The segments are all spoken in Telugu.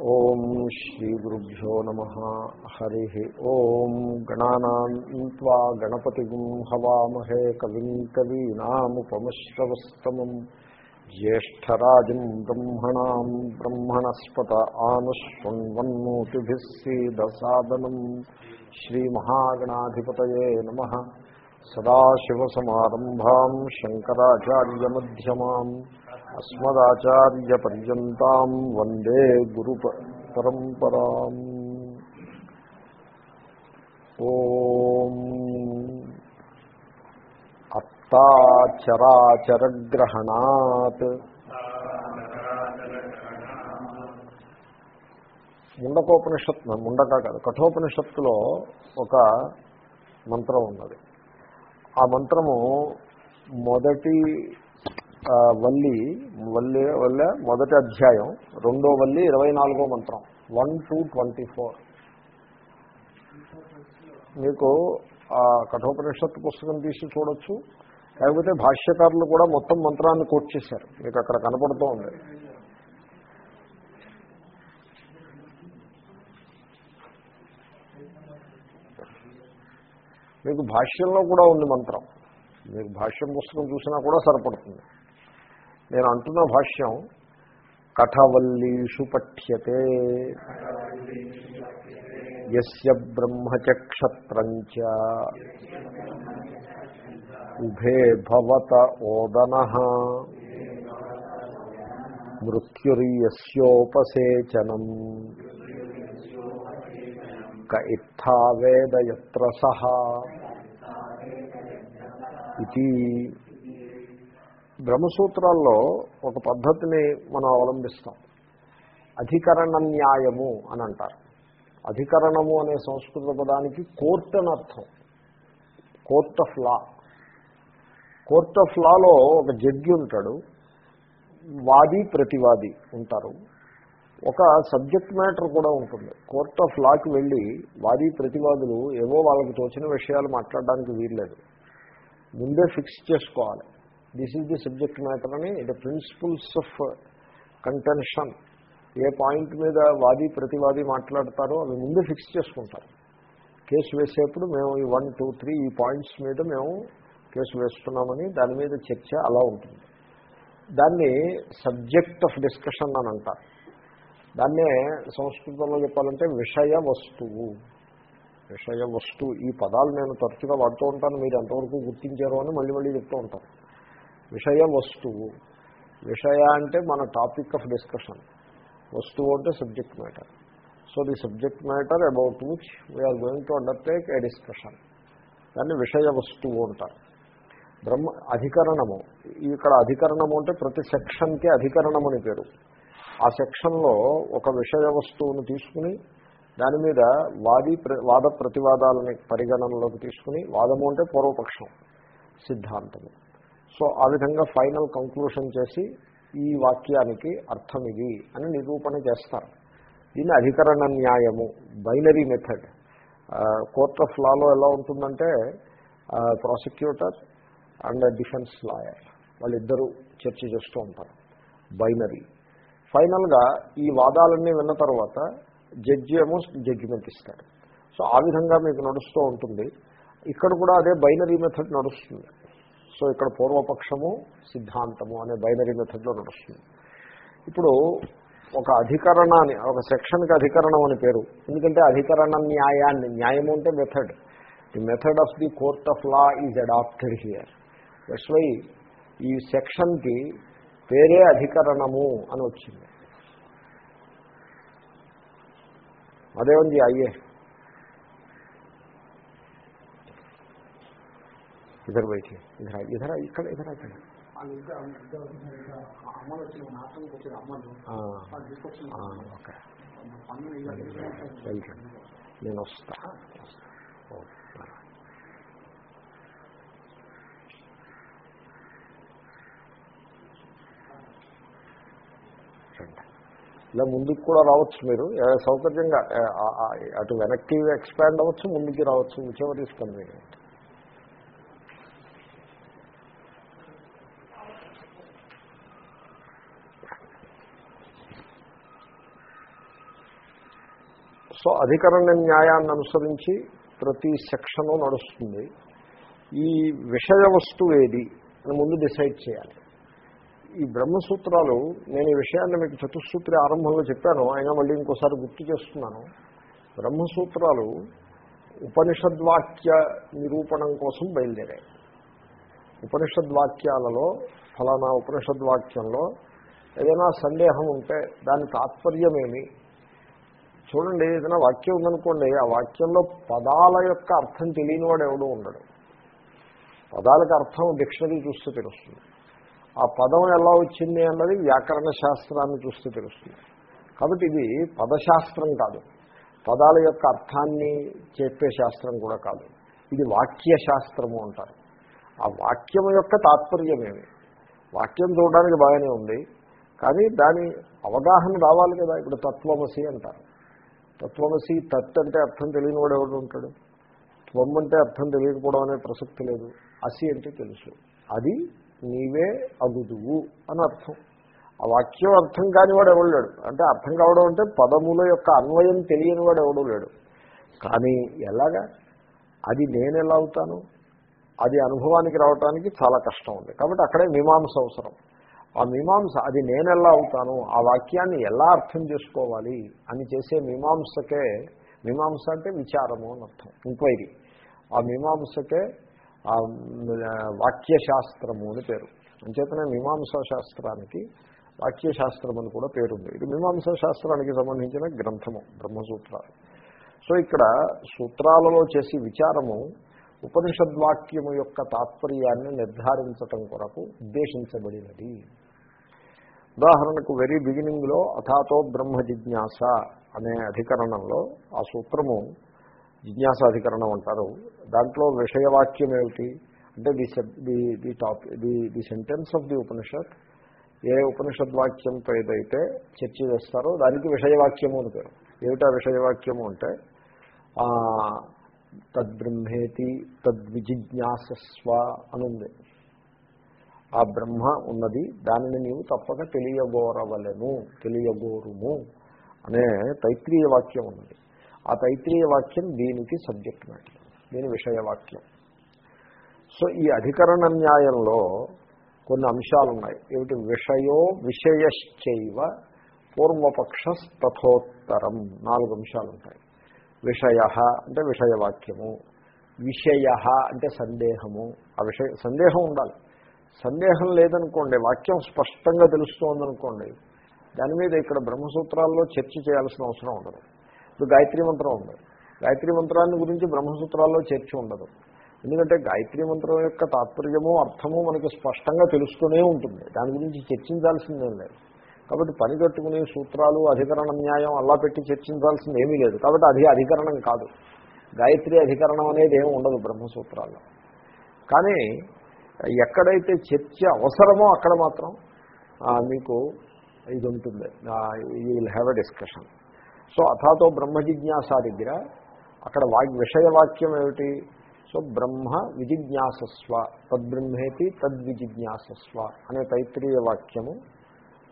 ఓం శ్రీ గురుభ్యో నమ. హరి ఓం. గణానా గణపతి హవామహే కవిం కవీనాముపమశ్రవస్తమం జ్యేష్టరాజం బ్రహ్మణా బ్రహ్మణస్పత ఆనుష్ణ్వన్నోతిభిः సీదసాదనం. శ్రీమహాగణాధిపతయే నమ. సదాశివసమారంభాం శంకరాచార్యమ్యమాం అస్మదాచార్యపర్యంతం వందే గురు పరంపరా ఓం అత్తాచరాచరగ్రహణాత్. ముండకోపనిషత్ ముండక కాదు కఠోపనిషత్తులో ఒక మంత్రం ఉన్నది. ఆ మంత్రము మొదటి వల్లి వల్లి వల్ల మొదటి అధ్యాయం రెండో వల్లి ఇరవై నాలుగో మంత్రం వన్ టు ట్వంటీ ఫోర్. మీకు ఆ కఠోపనిషత్తు పుస్తకం తీసి చూడొచ్చు. లేకపోతే భాష్యకారులు కూడా మొత్తం మంత్రాన్ని కోట్ చేశారు. మీకు అక్కడ కనపడుతూ ఉంది. మీకు భాష్యంలో కూడా ఉంది మంత్రం. మీకు భాష్యం పుస్తకం చూసినా కూడా సరిపడుతుంది. నేను అంటున్న భాష్యం కఠవల్లీషు పఠ్యతే. ఎస్య బ్రహ్మచక్షత్రంచ. ఉభే భవత ఓదన. మృత్యుర్యస్యోపసేచనం. క ఇత్థావేదయత్ర సహా ఇది బ్రహ్మసూత్రాల్లో ఒక పద్ధతిని మనం అవలంబిస్తాం. అధికరణ న్యాయము అని అంటారు. అధికరణము అనే సంస్కృత పదానికి కోర్ట్ అని అర్థం. Court of law. Court of లాలో ఒక జడ్జి ఉంటాడు. వాది ప్రతివాది ఉంటారు. ఒక సబ్జెక్ట్ మ్యాటర్ కూడా ఉంటుంది. కోర్ట్ ఆఫ్ లాకి వెళ్ళి వాది ప్రతివాదులు ఏవో వాళ్ళకి తోచిన విషయాలు మాట్లాడడానికి వీల్లేదు. ముందే ఫిక్స్ చేసుకోవాలి. This is the subject matter అని the principles of contention a point మీద వాది ప్రతివాది మాట్లాడతారో అవి ముందే ఫిక్స్ చేసుకుంటారు. కేసు వేసేప్పుడు మేము ఈ వన్ టూ త్రీ ఈ పాయింట్స్ మీద మేము కేసు వేస్తున్నామని దాని మీద చర్చ అలా ఉంటుంది. దాన్ని సబ్జెక్ట్ ఆఫ్ డిస్కషన్ అని అంటారు. దాన్నే సంస్కృతంలో చెప్పాలంటే విషయ వస్తువు. విషయ వస్తువు ఈ పదాలు నేను తరచుగా వాడుతూ ఉంటాను మీరు ఎంతవరకు గుర్తించారో అని మళ్ళీ మళ్ళీ చెప్తూ ఉంటాను విషయ వస్తువు విషయ అంటే మన టాపిక్ ఆఫ్ డిస్కషన్. వస్తువు అంటే subject matter. So the subject matter about which we're going to undertake a discussion. దాన్ని విషయ వస్తువు అంటారు. బ్రహ్మ అధికరణము. ఇక్కడ అధికరణము అంటే ప్రతి సెక్షన్కి అధికరణం అని పేరు. ఆ సెక్షన్లో ఒక విషయ వస్తువును తీసుకుని దాని మీద వాది వాద ప్రతివాదాలని పరిగణనలోకి తీసుకుని వాదము అంటే పూర్వపక్షం సిద్ధాంతము. సో ఆ విధంగా ఫైనల్ కంక్లూషన్ చేసి ఈ వాక్యానికి అర్థం ఇది అని నిరూపణ చేస్తారు. దీన్ని అధికరణ న్యాయము బైనరీ మెథడ్. కోర్ట్ ఆఫ్ లాలో ఎలా ఉంటుందంటే ప్రాసిక్యూటర్ అండ్ డిఫెన్స్ లాయర్. వాళ్ళిద్దరూ చర్చ చేస్తూ ఉంటారు. బైనరీ. ఫైనల్గా ఈ వాదాలన్నీ విన్న తర్వాత జడ్జి ఏమో జడ్జిమెంట్ ఇస్తాడు. సో ఆ విధంగా మీకు నడుస్తూ ఉంటుంది. ఇక్కడ కూడా అదే బైనరీ మెథడ్ నడుస్తుంది. సో ఇక్కడ పూర్వపక్షము సిద్ధాంతము అనే బైనరీ మెథడ్లో నడుస్తుంది. ఇప్పుడు ఒక అధికరణాన్ని ఒక సెక్షన్కి అధికరణం అని పేరు. ఎందుకంటే అధికరణ న్యాయాన్ని న్యాయము అంటే method. The method of the court of law is adapted here that's why ఈ సెక్షన్కి పేరే అధికరణము అని వచ్చింది. అదేముంది అయ్యే ఇద్దరు బయట ఇధర ఇధర ఇక్కడ. ఓకే. వెల్కమ్ నేను వస్తా. ఇలా ముందుకు కూడా రావచ్చు మీరు. సౌకర్యంగా అటు వెనక్కి ఎక్స్పాండ్ అవ్వచ్చు ముందుకి రావచ్చు విచెవర్ ఈస్ కన్వీనియంట్ సో అధికరణ న్యాయాన్ని అనుసరించి ప్రతి సెక్షను నడుస్తుంది. ఈ విషయ వస్తువు ఏది అని ముందు డిసైడ్ చేయాలి. ఈ బ్రహ్మసూత్రాలు నేను ఈ విషయాన్ని మీకు చతుస్సూత్రి ఆరంభంలో చెప్పాను అయినా మళ్ళీ ఇంకోసారి గుర్తు చేస్తున్నాను. బ్రహ్మసూత్రాలు ఉపనిషద్వాక్య నిరూపణం కోసం బయలుదేరాయి. ఉపనిషద్వాక్యాలలో ఫలానా ఉపనిషద్వాక్యంలో ఏదైనా సందేహం ఉంటే దాని తాత్పర్యమేమి? చూడండి ఏదైనా వాక్యం ఉందనుకోండి ఆ వాక్యంలో పదాల యొక్క అర్థం తెలియని వాడు ఎవడూ ఉండడు. పదాలకు అర్థం డిక్షనరీ చూస్తే తెలుస్తుంది. ఆ పదం ఎలా వచ్చింది అన్నది వ్యాకరణ శాస్త్రాన్ని చూస్తే తెలుస్తుంది. కాబట్టి ఇది పదశాస్త్రం కాదు. పదాల యొక్క అర్థాన్ని చెప్పే శాస్త్రం కూడా కాదు. ఇది వాక్య శాస్త్రము అంటారు. ఆ వాక్యం యొక్క తాత్పర్యమేమి వాక్యం చూడడానికి బాగానే ఉంది. కానీ దాని అవగాహన రావాలి కదా ఇప్పుడు తత్వమసి అంటారు. తత్వమసి తత్ అంటే అర్థం తెలియని వాడు ఎవడు ఉంటాడు? త్వం అంటే అర్థం తెలియకపోవడం అనే ప్రసక్తి లేదు. అసి అంటే తెలుసు. అది నీవే అగుదువు అని అర్థం. ఆ వాక్యం అర్థం కానివాడు ఎవడు లేడు. అంటే అర్థం కావడం అంటే పదముల యొక్క అన్వయం తెలియని వాడు ఎవడు లేడు. కానీ ఎలాగా? అది నేను ఎలా అవుతాను? అది అనుభవానికి రావటానికి చాలా కష్టం ఉంది. కాబట్టి అక్కడే మీమాంస అవసరం. ఆ మీమాంస అది నేను ఎలా అవుతాను? ఆ వాక్యాన్ని ఎలా అర్థం చేసుకోవాలి? అని చేసే మీమాంసకే మీమాంస అంటే విచారము అని అర్థం ఎంక్వైరీ ఆ మీమాంసకే ఆ వాక్యశాస్త్రము అని పేరు. అంచేతనే మీమాంసా శాస్త్రానికి వాక్యశాస్త్రం అని కూడా పేరుంది. ఇది మీమాంసా శాస్త్రానికి సంబంధించిన గ్రంథము బ్రహ్మసూత్రాలు. సో ఇక్కడ సూత్రాలలో చేసి విచారము ఉపనిషద్వాక్యము యొక్క తాత్పర్యాన్ని నిర్ధారించటం కొరకు ఉద్దేశించబడినది. ఉదాహరణకు వెరీ బిగినింగ్లో అథాతో బ్రహ్మ జిజ్ఞాస అనే అధికరణంలో ఆ సూత్రము జిజ్ఞాస అధికరణం అంటారు. దాంట్లో విషయవాక్యం ఏమిటి? అంటే the the the top the the sentence of the Upanishad. ఏ ఉపనిషద్వాక్యంతో ఏదైతే చర్చ చేస్తారో దానికి విషయవాక్యము అని పేరు. ఏమిటా విషయవాక్యము అంటే? తద్బ్రహ్మేతి తద్విజిజ్ఞాసస్వ అనుంది. ఆ బ్రహ్మ ఉన్నది. దానిని నీవు తప్పక తెలియగోరవలను. తెలియగోరుము అనే తైత్రీయ వాక్యం ఉన్నది. ఆ తైత్రీయ వాక్యం దీనికి సబ్జెక్ట్ మ్యాటర్ దీని విషయవాక్యం సో ఈ అధికరణ న్యాయంలో కొన్ని అంశాలు ఉన్నాయి ఏమిటి? విషయో విషయశ్చైవ పూర్వపక్ష తథోత్తరం నాలుగు అంశాలు ఉంటాయి విషయ అంటే విషయవాక్యము. విషయ అంటే సందేహము. ఆ విషయ సందేహం ఉండాలి. సందేహం లేదనుకోండి వాక్యం స్పష్టంగా తెలుస్తోందనుకోండి దాని మీద ఇక్కడ బ్రహ్మసూత్రాల్లో చర్చ చేయాల్సిన అవసరం ఉండదు. ఇప్పుడు గాయత్రి మంత్రం ఉంది. గాయత్రి మంత్రాన్ని గురించి బ్రహ్మసూత్రాల్లో చర్చ ఉండదు. ఎందుకంటే గాయత్రి మంత్రం యొక్క తాత్పర్యము అర్థము మనకి స్పష్టంగా తెలుస్తూనే ఉంటుంది. దాని గురించి చర్చించాల్సిందేం లేదు. కాబట్టి పని కట్టుకునే సూత్రాలు అధికరణ న్యాయం అలా పెట్టి చర్చించాల్సింది ఏమీ లేదు. కాబట్టి అది అధికరణం కాదు. గాయత్రి అధికరణం అనేది ఏమి ఉండదు బ్రహ్మసూత్రాల్లో. కానీ ఎక్కడైతే చర్చ అవసరమో అక్కడ మాత్రం మీకు ఇది ఉంటుంది you will have a discussion so అథాతో బ్రహ్మ జిజ్ఞాస దగ్గర అక్కడ వాక్ విషయవాక్యం ఏమిటి? సో బ్రహ్మ విజిజ్ఞాసస్వ తద్బ్రహ్మేతి తద్విజిజ్ఞాసస్వ అనే తైత్రీయ వాక్యము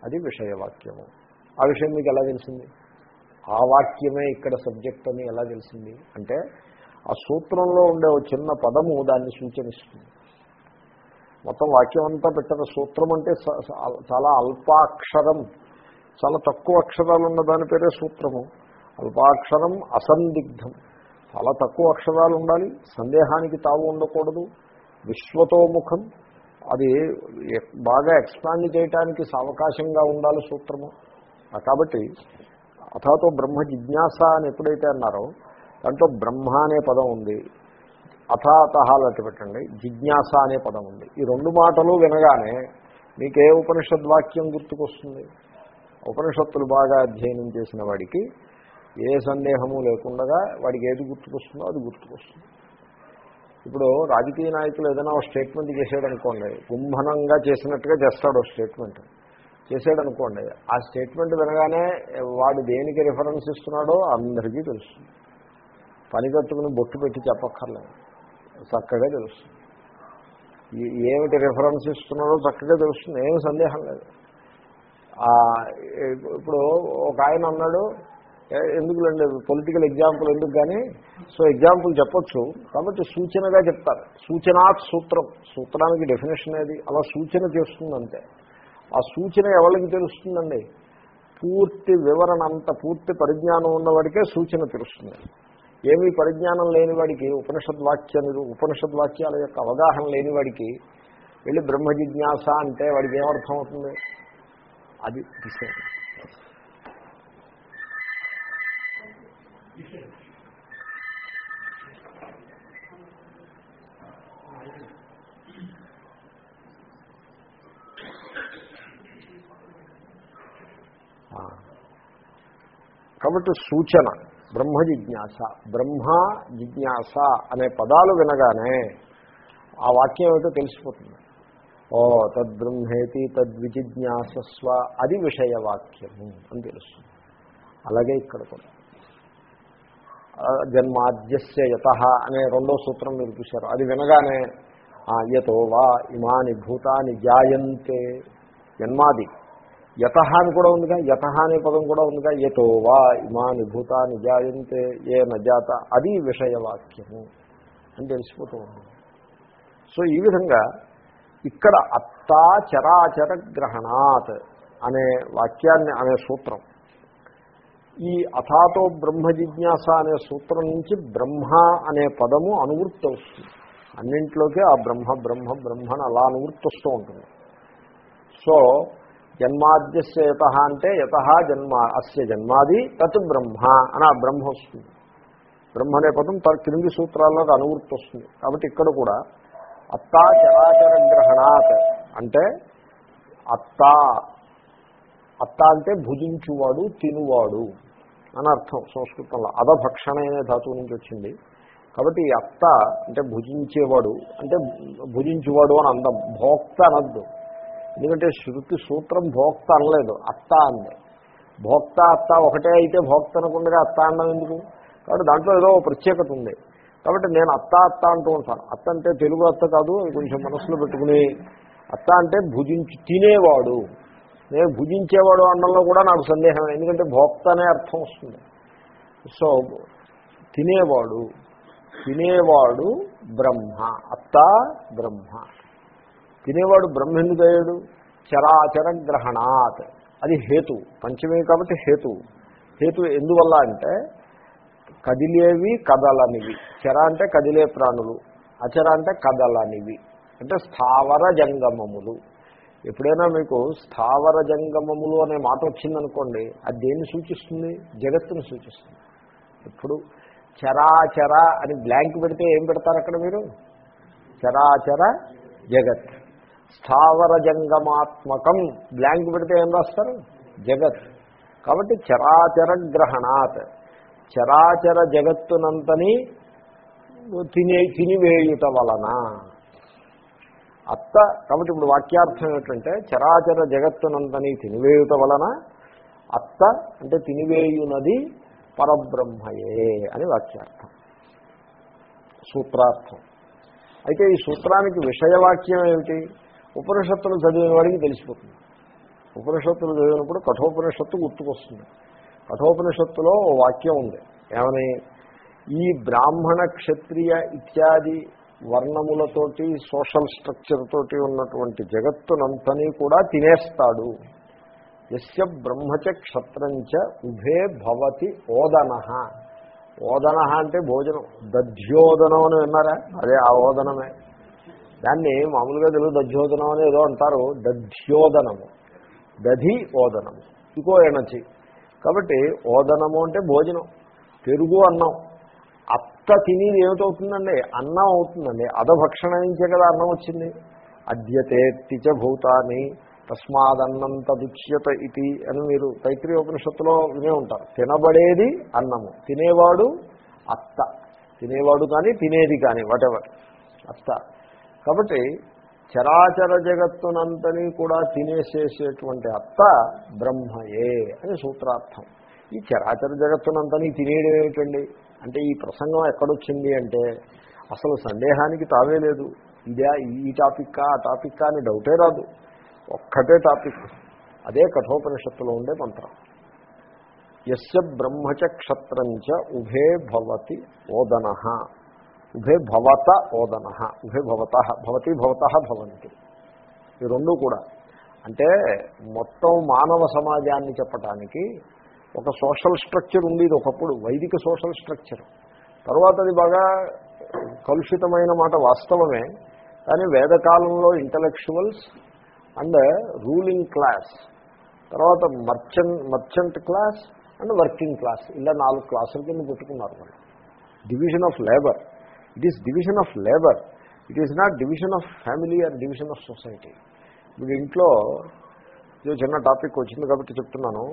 అది విషయవాక్యము. ఆ విషయం మీకు ఎలా తెలిసింది? ఆ వాక్యమే ఇక్కడ సబ్జెక్ట్ అని ఎలా తెలిసింది? అంటే ఆ సూత్రంలో ఉండే ఒక చిన్న పదము దాన్ని సూచనిస్తుంది. మొత్తం వాక్యం అంతా పెట్టారు సూత్రం అంటే చాలా అల్పాక్షరం. చాలా తక్కువ అక్షరాలు ఉన్న దాని పేరే సూత్రము. అల్పాక్షరం అసందిగ్ధం. చాలా తక్కువ అక్షరాలు ఉండాలి. సందేహానికి తావు ఉండకూడదు. విశ్వతోముఖం అది బాగా ఎక్స్పాండ్ చేయటానికి అవకాశంగా ఉండాలి సూత్రము. కాబట్టి అథాతో బ్రహ్మ జిజ్ఞాస అని ఎప్పుడైతే అన్నారో దాంట్లో బ్రహ్మ అనే పదం ఉంది. అథాతహాలట్టు పెట్టండి. జిజ్ఞాస అనే పదం ఉంది. ఈ రెండు మాటలు వినగానే మీకే ఉపనిషద్వాక్యం గుర్తుకొస్తుంది. ఉపనిషత్తులు బాగా అధ్యయనం చేసిన వాడికి ఏ సందేహము లేకుండా వాడికి ఏది గుర్తుకొస్తుందో అది గుర్తుకొస్తుంది. ఇప్పుడు రాజకీయ నాయకులు ఏదైనా ఒక స్టేట్మెంట్ చేసాడనుకోండి కుంభనంగా చేసినట్టుగా చేస్తాడు స్టేట్మెంట్. చేసాడనుకోండి ఆ స్టేట్మెంట్ వినగానే వాడు దేనికి రిఫరెన్స్ ఇస్తున్నాడో అందరికీ తెలుస్తుంది. పని కట్టుకుని బొట్టు పెట్టి చెప్పక్కర్లేదు. చక్కగా తెలుస్తుంది. ఏమిటి రిఫరెన్స్ ఇస్తున్నాడో చక్కగా తెలుస్తుంది. ఏమి సందేహం లేదు. ఇప్పుడు ఒక ఆయన అన్నాడు ఎందుకులండి పొలిటికల్ ఎగ్జాంపుల్ ఎందుకు కానీ సో ఎగ్జాంపుల్ చెప్పొచ్చు. కాబట్టి సూచనగా చెప్తారు. సూచనాత్ సూత్రం. సూత్రానికి డెఫినేషన్ ఏది? అలా సూచన చేస్తుందంటే ఆ సూచన ఎవరికి తెలుస్తుందండి? పూర్తి వివరణ అంత పూర్తి పరిజ్ఞానం ఉన్నవాడికే సూచన తెలుస్తుంది. ఏమీ పరిజ్ఞానం లేని వాడికి ఉపనిషద్ వాక్యాలు ఉపనిషద్ వాక్యాల యొక్క అవగాహన లేని వాడికి వెళ్ళి బ్రహ్మ జిజ్ఞాస అంటే వాడికి ఏమర్థం అవుతుంది? అది విషయం కాబట్టి సూచన. బ్రహ్మ జిజ్ఞాస. బ్రహ్మ జిజ్ఞాస అనే పదాలు వినగానే ఆ వాక్యం ఏమిటో తెలిసిపోతుంది. ఓ తద్బ్రహ్మేతి తద్విజిజ్ఞాసస్వ అది విషయవాక్యము అని తెలుస్తుంది. అలాగే ఇక్కడ కూడా. జన్మాద్యస్య యత అనే రెండో సూత్రం మీరు చూశారు. అది వినగానే యతో వా ఇమాని భూతాని జాయంతే జన్మాది. యత అని కూడా ఉందిగా యత అనే పదం కూడా ఉందిగా యతో వా ఇమాని భూతాని జాయంతే ఏ నజాత అది విషయవాక్యము అని తెలిసిపోతూ ఉంది సో ఈ విధంగా ఇక్కడ అత్తా చరాచర గ్రహణాత్ అనే వాక్యాన్ని అనే సూత్రం ఈ అథాతో బ్రహ్మ జిజ్ఞాస అనే సూత్రం నుంచి బ్రహ్మ అనే పదము అనువృత్తి వస్తుంది. అన్నింటిలోకి ఆ బ్రహ్మ బ్రహ్మ బ్రహ్మను అలా అనువృత్తి వస్తూ ఉంటుంది. సో జన్మాద్యస్య యత అంటే యత జన్మ అస్య జన్మాది తత్ బ్రహ్మ అని ఆ బ్రహ్మ వస్తుంది. బ్రహ్మ అనే పదం క్రింది సూత్రాల్లోకి అనువృత్తి వస్తుంది. కాబట్టి ఇక్కడ కూడా అత్తా చరాచర గ్రహణాత్ అంటే అత్తా అత్త అంటే భుజించువాడు తినువాడు అని అర్థం సంస్కృతంలో. అధభక్షణ అనే ధాతువు నుంచి వచ్చింది. కాబట్టి ఈ అత్త అంటే భుజించేవాడు అంటే భుజించువాడు అని అందం. భోక్త అనద్దు. ఎందుకంటే శృతి సూత్రం భోక్త అనలేదు అత్త అంది. భోక్త అత్త ఒకటే అయితే భోక్త అనకుండా అత్త అన్నం ఎందుకు? కాబట్టి దాంట్లో ఏదో ఒక ప్రత్యేకత ఉంది. కాబట్టి నేను అత్త అత్త అంటూ ఉంటాను. అత్త అంటే తెలుగు అత్త కాదు కొంచెం మనసులో పెట్టుకుని అత్త అంటే భుజించి తినేవాడు. నేను భుజించేవాడు అన్నంలో కూడా నాకు సందేహం ఎందుకంటే భోక్త అనే అర్థం వస్తుంది. సో తినేవాడు తినేవాడు బ్రహ్మ అత్త బ్రహ్మ. తినేవాడు బ్రహ్మ ఎందుకు అయ్యాడు చరాచర గ్రహణాత్ అది హేతు. పంచమే కాబట్టి హేతు. హేతు ఎందువల్ల అంటే కదిలేవి కదలనివి. చర అంటే కదిలే ప్రాణులు. అచర అంటే కదలనివి. అంటే స్థావర జంగమములు. ఎప్పుడైనా మీకు స్థావర జంగమములు అనే మాట వచ్చిందనుకోండి అది దేన్ని సూచిస్తుంది? జగత్తుని సూచిస్తుంది. ఇప్పుడు చరాచర అని బ్లాంక్ పెడితే ఏం పెడతారు అక్కడ మీరు? చరాచర జగత్. స్థావర జంగమాత్మకం బ్లాంక్ పెడితే ఏం రాస్తారు? జగత్. కాబట్టి చరాచర గ్రహణాత్ చరాచర జగత్తునంతని తినే తినివేయుట వలన. అత్త కాబట్టి ఇప్పుడు వాక్యార్థం ఏంటంటే చరాచర జగత్తునంతని తినివేయుట వలన అత్త అంటే తినివేయునది పరబ్రహ్మయే అని వాక్యార్థం. సూత్రార్థం. అయితే ఈ సూత్రానికి విషయవాక్యం ఏమిటి? ఉపనిషత్తులు చదివిన వాడికి తెలిసిపోతుంది. ఉపనిషత్తులు చదివినప్పుడు కఠోపనిషత్తు గుర్తుకొస్తుంది. కఠోపనిషత్తులో ఓ వాక్యం ఉంది. ఏమని? ఈ బ్రాహ్మణ క్షత్రియ ఇత్యాది వర్ణములతోటి సోషల్ స్ట్రక్చర్ తోటి ఉన్నటువంటి జగత్తునంతని కూడా తినేస్తాడు. యస్య బ్రహ్మచ క్షత్రంచ ఉభే భవతి ఓదన. ఓదన అంటే భోజనం. దధ్యోదనం అని విన్నారా? అదే ఆ ఓదనమే. దాన్ని మామూలుగా తెలుగు దధ్యోదనం అని ఏదో అంటారు. దధ్యోదనము. దధి ఓదనము. ఇంకో ఎనర్జీ కాబట్టి ఓదనము అంటే భోజనం. పెరుగు అన్నం. అత్త తినేది ఏమిటవుతుందండి? అన్నం అవుతుందండి. అధభక్షణ నుంచే కదా అన్నం వచ్చింది. అద్యతేత్తిచ భూతాన్ని తస్మాదన్నం తదుచ్యత ఇది అని మీరు తైత్రీయ ఉపనిషత్తులో వినే ఉంటారు. తినబడేది అన్నము. తినేవాడు అత్త. తినేవాడు కానీ తినేది కానీ వాటెవర్ అత్త. కాబట్టి చరాచర జగత్తునంతని కూడా తినేసేసేటువంటి అత్త బ్రహ్మయే అని సూత్రార్థం. ఈ చరాచర జగత్తునంతని తినేయడం ఏమిటండి? అంటే ఈ ప్రసంగం ఎక్కడొచ్చింది అంటే అసలు సందేహానికి తావే లేదు. ఇదే ఈ టాపిక్కా ఆ టాపిక్కా అని డౌటే రాదు. ఒక్కటే టాపిక్. అదే కఠోపనిషత్తులో ఉండే మంత్రం. యస్య బ్రహ్మచ క్షత్రంచ ఉభే భవతి ఓదన. ఉభే భవత ఓదన ఉభే భవత భవతి భవత భవంతి. ఈ రెండు కూడా. అంటే మొత్తం మానవ సమాజాన్ని చెప్పటానికి ఒక సోషల్ స్ట్రక్చర్ ఉండేది ఒకప్పుడు వైదిక సోషల్ స్ట్రక్చర్. తర్వాత అది బాగా కలుషితమైన మాట వాస్తవమే కానీ వేదకాలంలో ఇంటలెక్చువల్స్ అండ్ రూలింగ్ క్లాస్ తర్వాత merchant merchant class and working class ఇలా నాలుగు క్లాసుల కింద పెట్టుకున్నారు మనం division of labour it is division of labour it is not division of family and division of society ఇప్పుడు ఇంట్లో ఇది చిన్న టాపిక్ వచ్చింది కాబట్టి చెప్తున్నాను.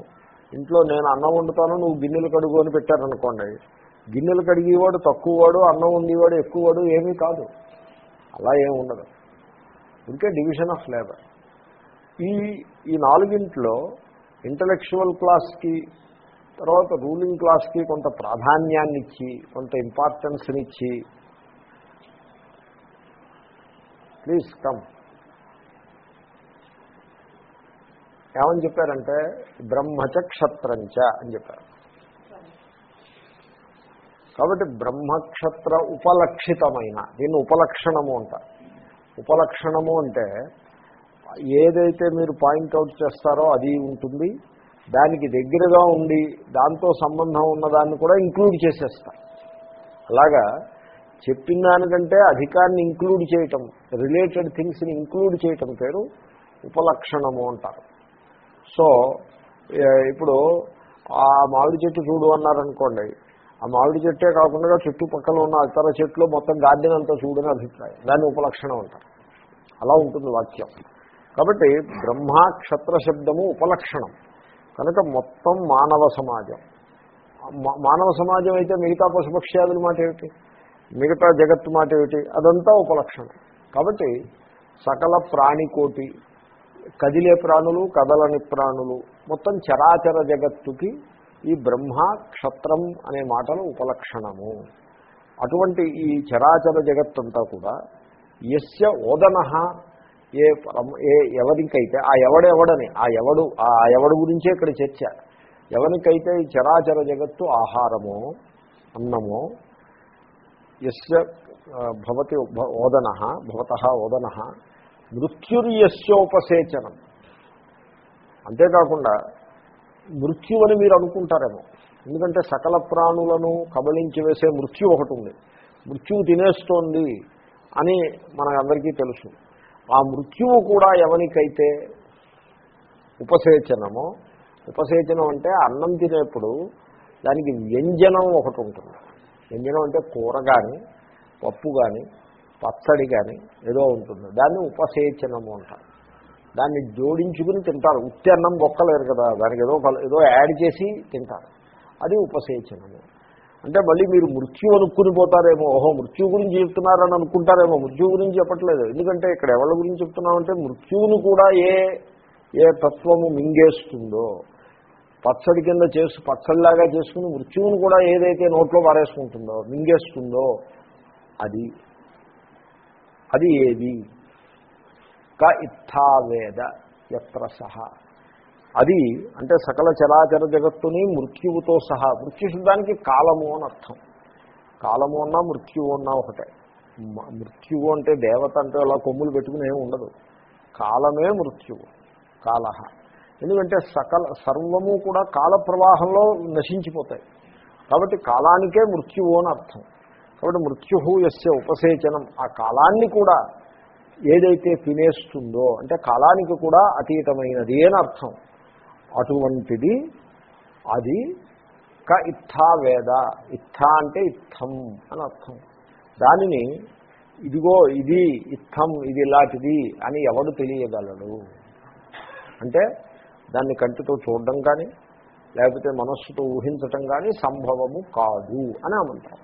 ఇంట్లో నేను అన్నం వండుతాను నువ్వు గిన్నెలు కడుగు అని పెట్టారనుకోండి. గిన్నెలు కడిగేవాడు తక్కువ వాడు అన్నం వండేవాడు ఎక్కువవాడు ఏమీ కాదు. అలా ఏమి ఉండదు. ఇంకే డివిజన్ ఆఫ్ లేబర్ ఈ ఈ నాలుగింట్లో ఇంటలెక్చువల్ క్లాస్కి తర్వాత రూలింగ్ క్లాస్కి కొంత ప్రాధాన్యాన్ని ఇచ్చి కొంత ఇంపార్టెన్స్నిచ్చి ప్లీజ్ కమ్. ఏమని చెప్పారంటే బ్రహ్మచ క్షత్రంచ అని చెప్పారు. కాబట్టి బ్రహ్మక్షత్ర ఉపలక్షితమైన దీన్ని ఉపలక్షణము అంటారు ఉపలక్షణము అంటే ఏదైతే మీరు పాయింట్అవుట్ చేస్తారో అది ఉంటుంది దానికి దగ్గరగా ఉండి దాంతో సంబంధం ఉన్నదాన్ని కూడా ఇంక్లూడ్ చేసేస్తారు అలాగా చెప్పిన దానికంటే అధికాన్ని ఇంక్లూడ్ చేయటం రిలేటెడ్ థింగ్స్ని ఇంక్లూడ్ చేయటం పేరు ఉపలక్షణము అంటారు. సో ఇప్పుడు ఆ మామిడి చెట్టు చూడు అన్నారనుకోండి ఆ మామిడి చెట్టే కాకుండా చుట్టుపక్కల ఉన్న ఇతర చెట్లు మొత్తం గార్డెన్ అంతా చూడని అభిప్రాయం దాన్ని ఉపలక్షణం అంటారు. అలా ఉంటుంది వాక్యం. కాబట్టి బ్రహ్మ క్షత్ర శబ్దము ఉపలక్షణం. కనుక మొత్తం మానవ సమాజం. మానవ సమాజం అయితే మిగతా పశుపక్ష్యాదుల మాట ఏమిటి? మిగతా జగత్తు మాట ఏమిటి? అదంతా ఉపలక్షణం. కాబట్టి సకల ప్రాణికోటి కదిలే ప్రాణులు కదలని ప్రాణులు మొత్తం చరాచర జగత్తుకి ఈ బ్రహ్మ క్షత్రం అనే మాటలు ఉపలక్షణము. అటువంటి ఈ చరాచర జగత్తంతా కూడా ఎస్య ఓదన ఏ ఏ ఎవరికైతే ఆ ఎవడెవడని ఆ ఎవడు ఆ ఎవడు గురించే ఇక్కడ చర్చ. ఎవరికైతే ఈ చరాచర జగత్తు ఆహారమో అన్నమో ఎస్య భవతి ఓదన భవత ఓదన మృత్యుర్యస్యోపసేచనం. అంతేకాకుండా మృత్యు అని మీరు అనుకుంటారేమో. ఎందుకంటే సకల ప్రాణులను కబలించి వేసే మృత్యు ఒకటి ఉంది మృత్యువు తినేస్తోంది అని మనకందరికీ తెలుసు. ఆ మృత్యువు కూడా ఎవరికైతే ఉపసేచనమో ఉపసేచనం అంటే అన్నం తినేప్పుడు దానికి వ్యంజనం ఒకటి ఉంటుంది వ్యంజనం అంటే కూర కానీ పప్పు కానీ పచ్చడి కానీ ఏదో ఉంటుంది. దాన్ని ఉపసేచనము అంటారు. దాన్ని జోడించుకుని తింటారు. ఉత్తి అన్నం బొక్కలేరు కదా దానికి ఏదో ఏదో యాడ్ చేసి తింటారు. అది ఉపసేచనము. అంటే మళ్ళీ మీరు మృత్యు అనుకుని పోతారేమో ఓహో మృత్యు గురించి చెప్తున్నారని అనుకుంటారేమో మృత్యు గురించి చెప్పట్లేదు. ఎందుకంటే ఇక్కడ ఎవరి గురించి చెప్తున్నామంటే మృత్యువును కూడా ఏ ఏ తత్వము మింగేస్తుందో. పచ్చడి కింద చేసు పచ్చడిలాగా చేసుకుని మృత్యువును కూడా ఏదైతే నోట్లో పారేసుకుంటుందో మింగేస్తుందో అది అది ఏది? క ఇత్థావేద ఎత్ర సహా. అది అంటే సకల చరాచర జగత్తుని మృత్యువుతో సహా. మృత్యు శుద్ధానికి కాలము అని అర్థం. కాలము అన్నా మృత్యువు అన్నా ఒకటే. మృత్యువు అంటే దేవత అంటే అలా కొమ్ములు పెట్టుకుని ఏమి ఉండదు. కాలమే మృత్యువు. కాలహ. ఎందుకంటే సకల సర్వము కూడా కాల ప్రవాహంలో నశించిపోతాయి. కాబట్టి కాలానికే మృత్యువు అని అర్థం. కాబట్టి మృత్యు ఎస్య ఉపసేచనం. ఆ కాలాన్ని కూడా ఏదైతే తినేస్తుందో అంటే కాలానికి కూడా అతీతమైనది అని అర్థం. అటువంటిది అది క ఇత్థా వేద. ఇత్థా అంటే ఇత్థం అని అర్థం. దానిని ఇదిగో ఇది ఇత్థం ఇది ఇలాంటిది అని ఎవడు తెలియగలడు? అంటే దాన్ని కంటితో చూడడం కానీ లేకపోతే మనస్సుతో ఊహించటం కానీ సంభవము కాదు అని ఆ మంత్రం.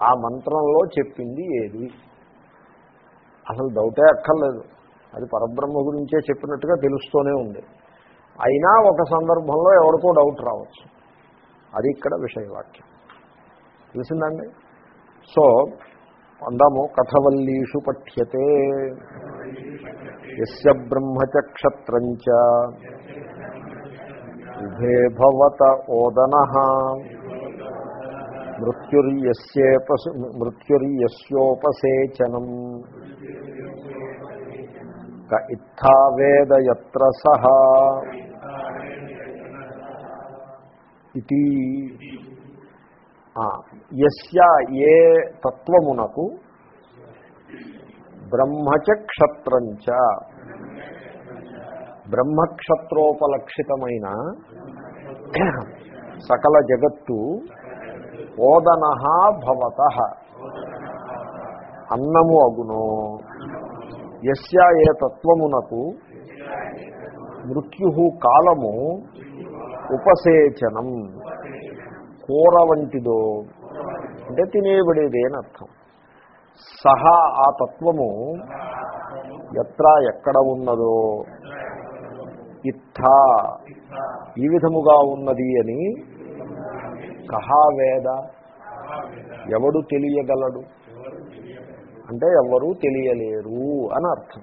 ఆ మంత్రంలో చెప్పింది ఏది? అసలు డౌటే అక్కర్లేదు. అది పరబ్రహ్మ గురించే చెప్పినట్టుగా తెలుస్తూనే ఉంది. అయినా ఒక సందర్భంలో ఎవరికో డౌట్ రావచ్చు. అది ఇక్కడ విషయవాక్యం. తెలిసిందండి? సో అందాము కథవల్లీషు పఠ్యతే. ఎస్య బ్రహ్మచ క్షత్రంచ ఉభే భవత ఓదన. మృత్యుర్యస్యేప మృత్యుర్యస్యోపసేచనం. క ఇత్థా వేద యత్ర సహ. ఇది ఎస్య ఏ తత్వమునకు బ్రహ్మచ క్షత్రంచ బ్రహ్మక్షత్రోపలక్షితమైన సకల జగత్తు ఓదన భవత. అన్నము అగునో. ఎస్య ఏ తత్వమునకు మృత్యు కాలము ఉపసేచనం. కూర వంటిదో. అంటే తినేబడేది అని అర్థం. సహా ఆ తత్వము ఎత్ర ఎక్కడ ఉన్నదో. ఇత్థ ఈ విధముగా ఉన్నది అని కహావేద ఎవడు తెలియగలడు? అంటే ఎవరూ తెలియలేరు అని అర్థం.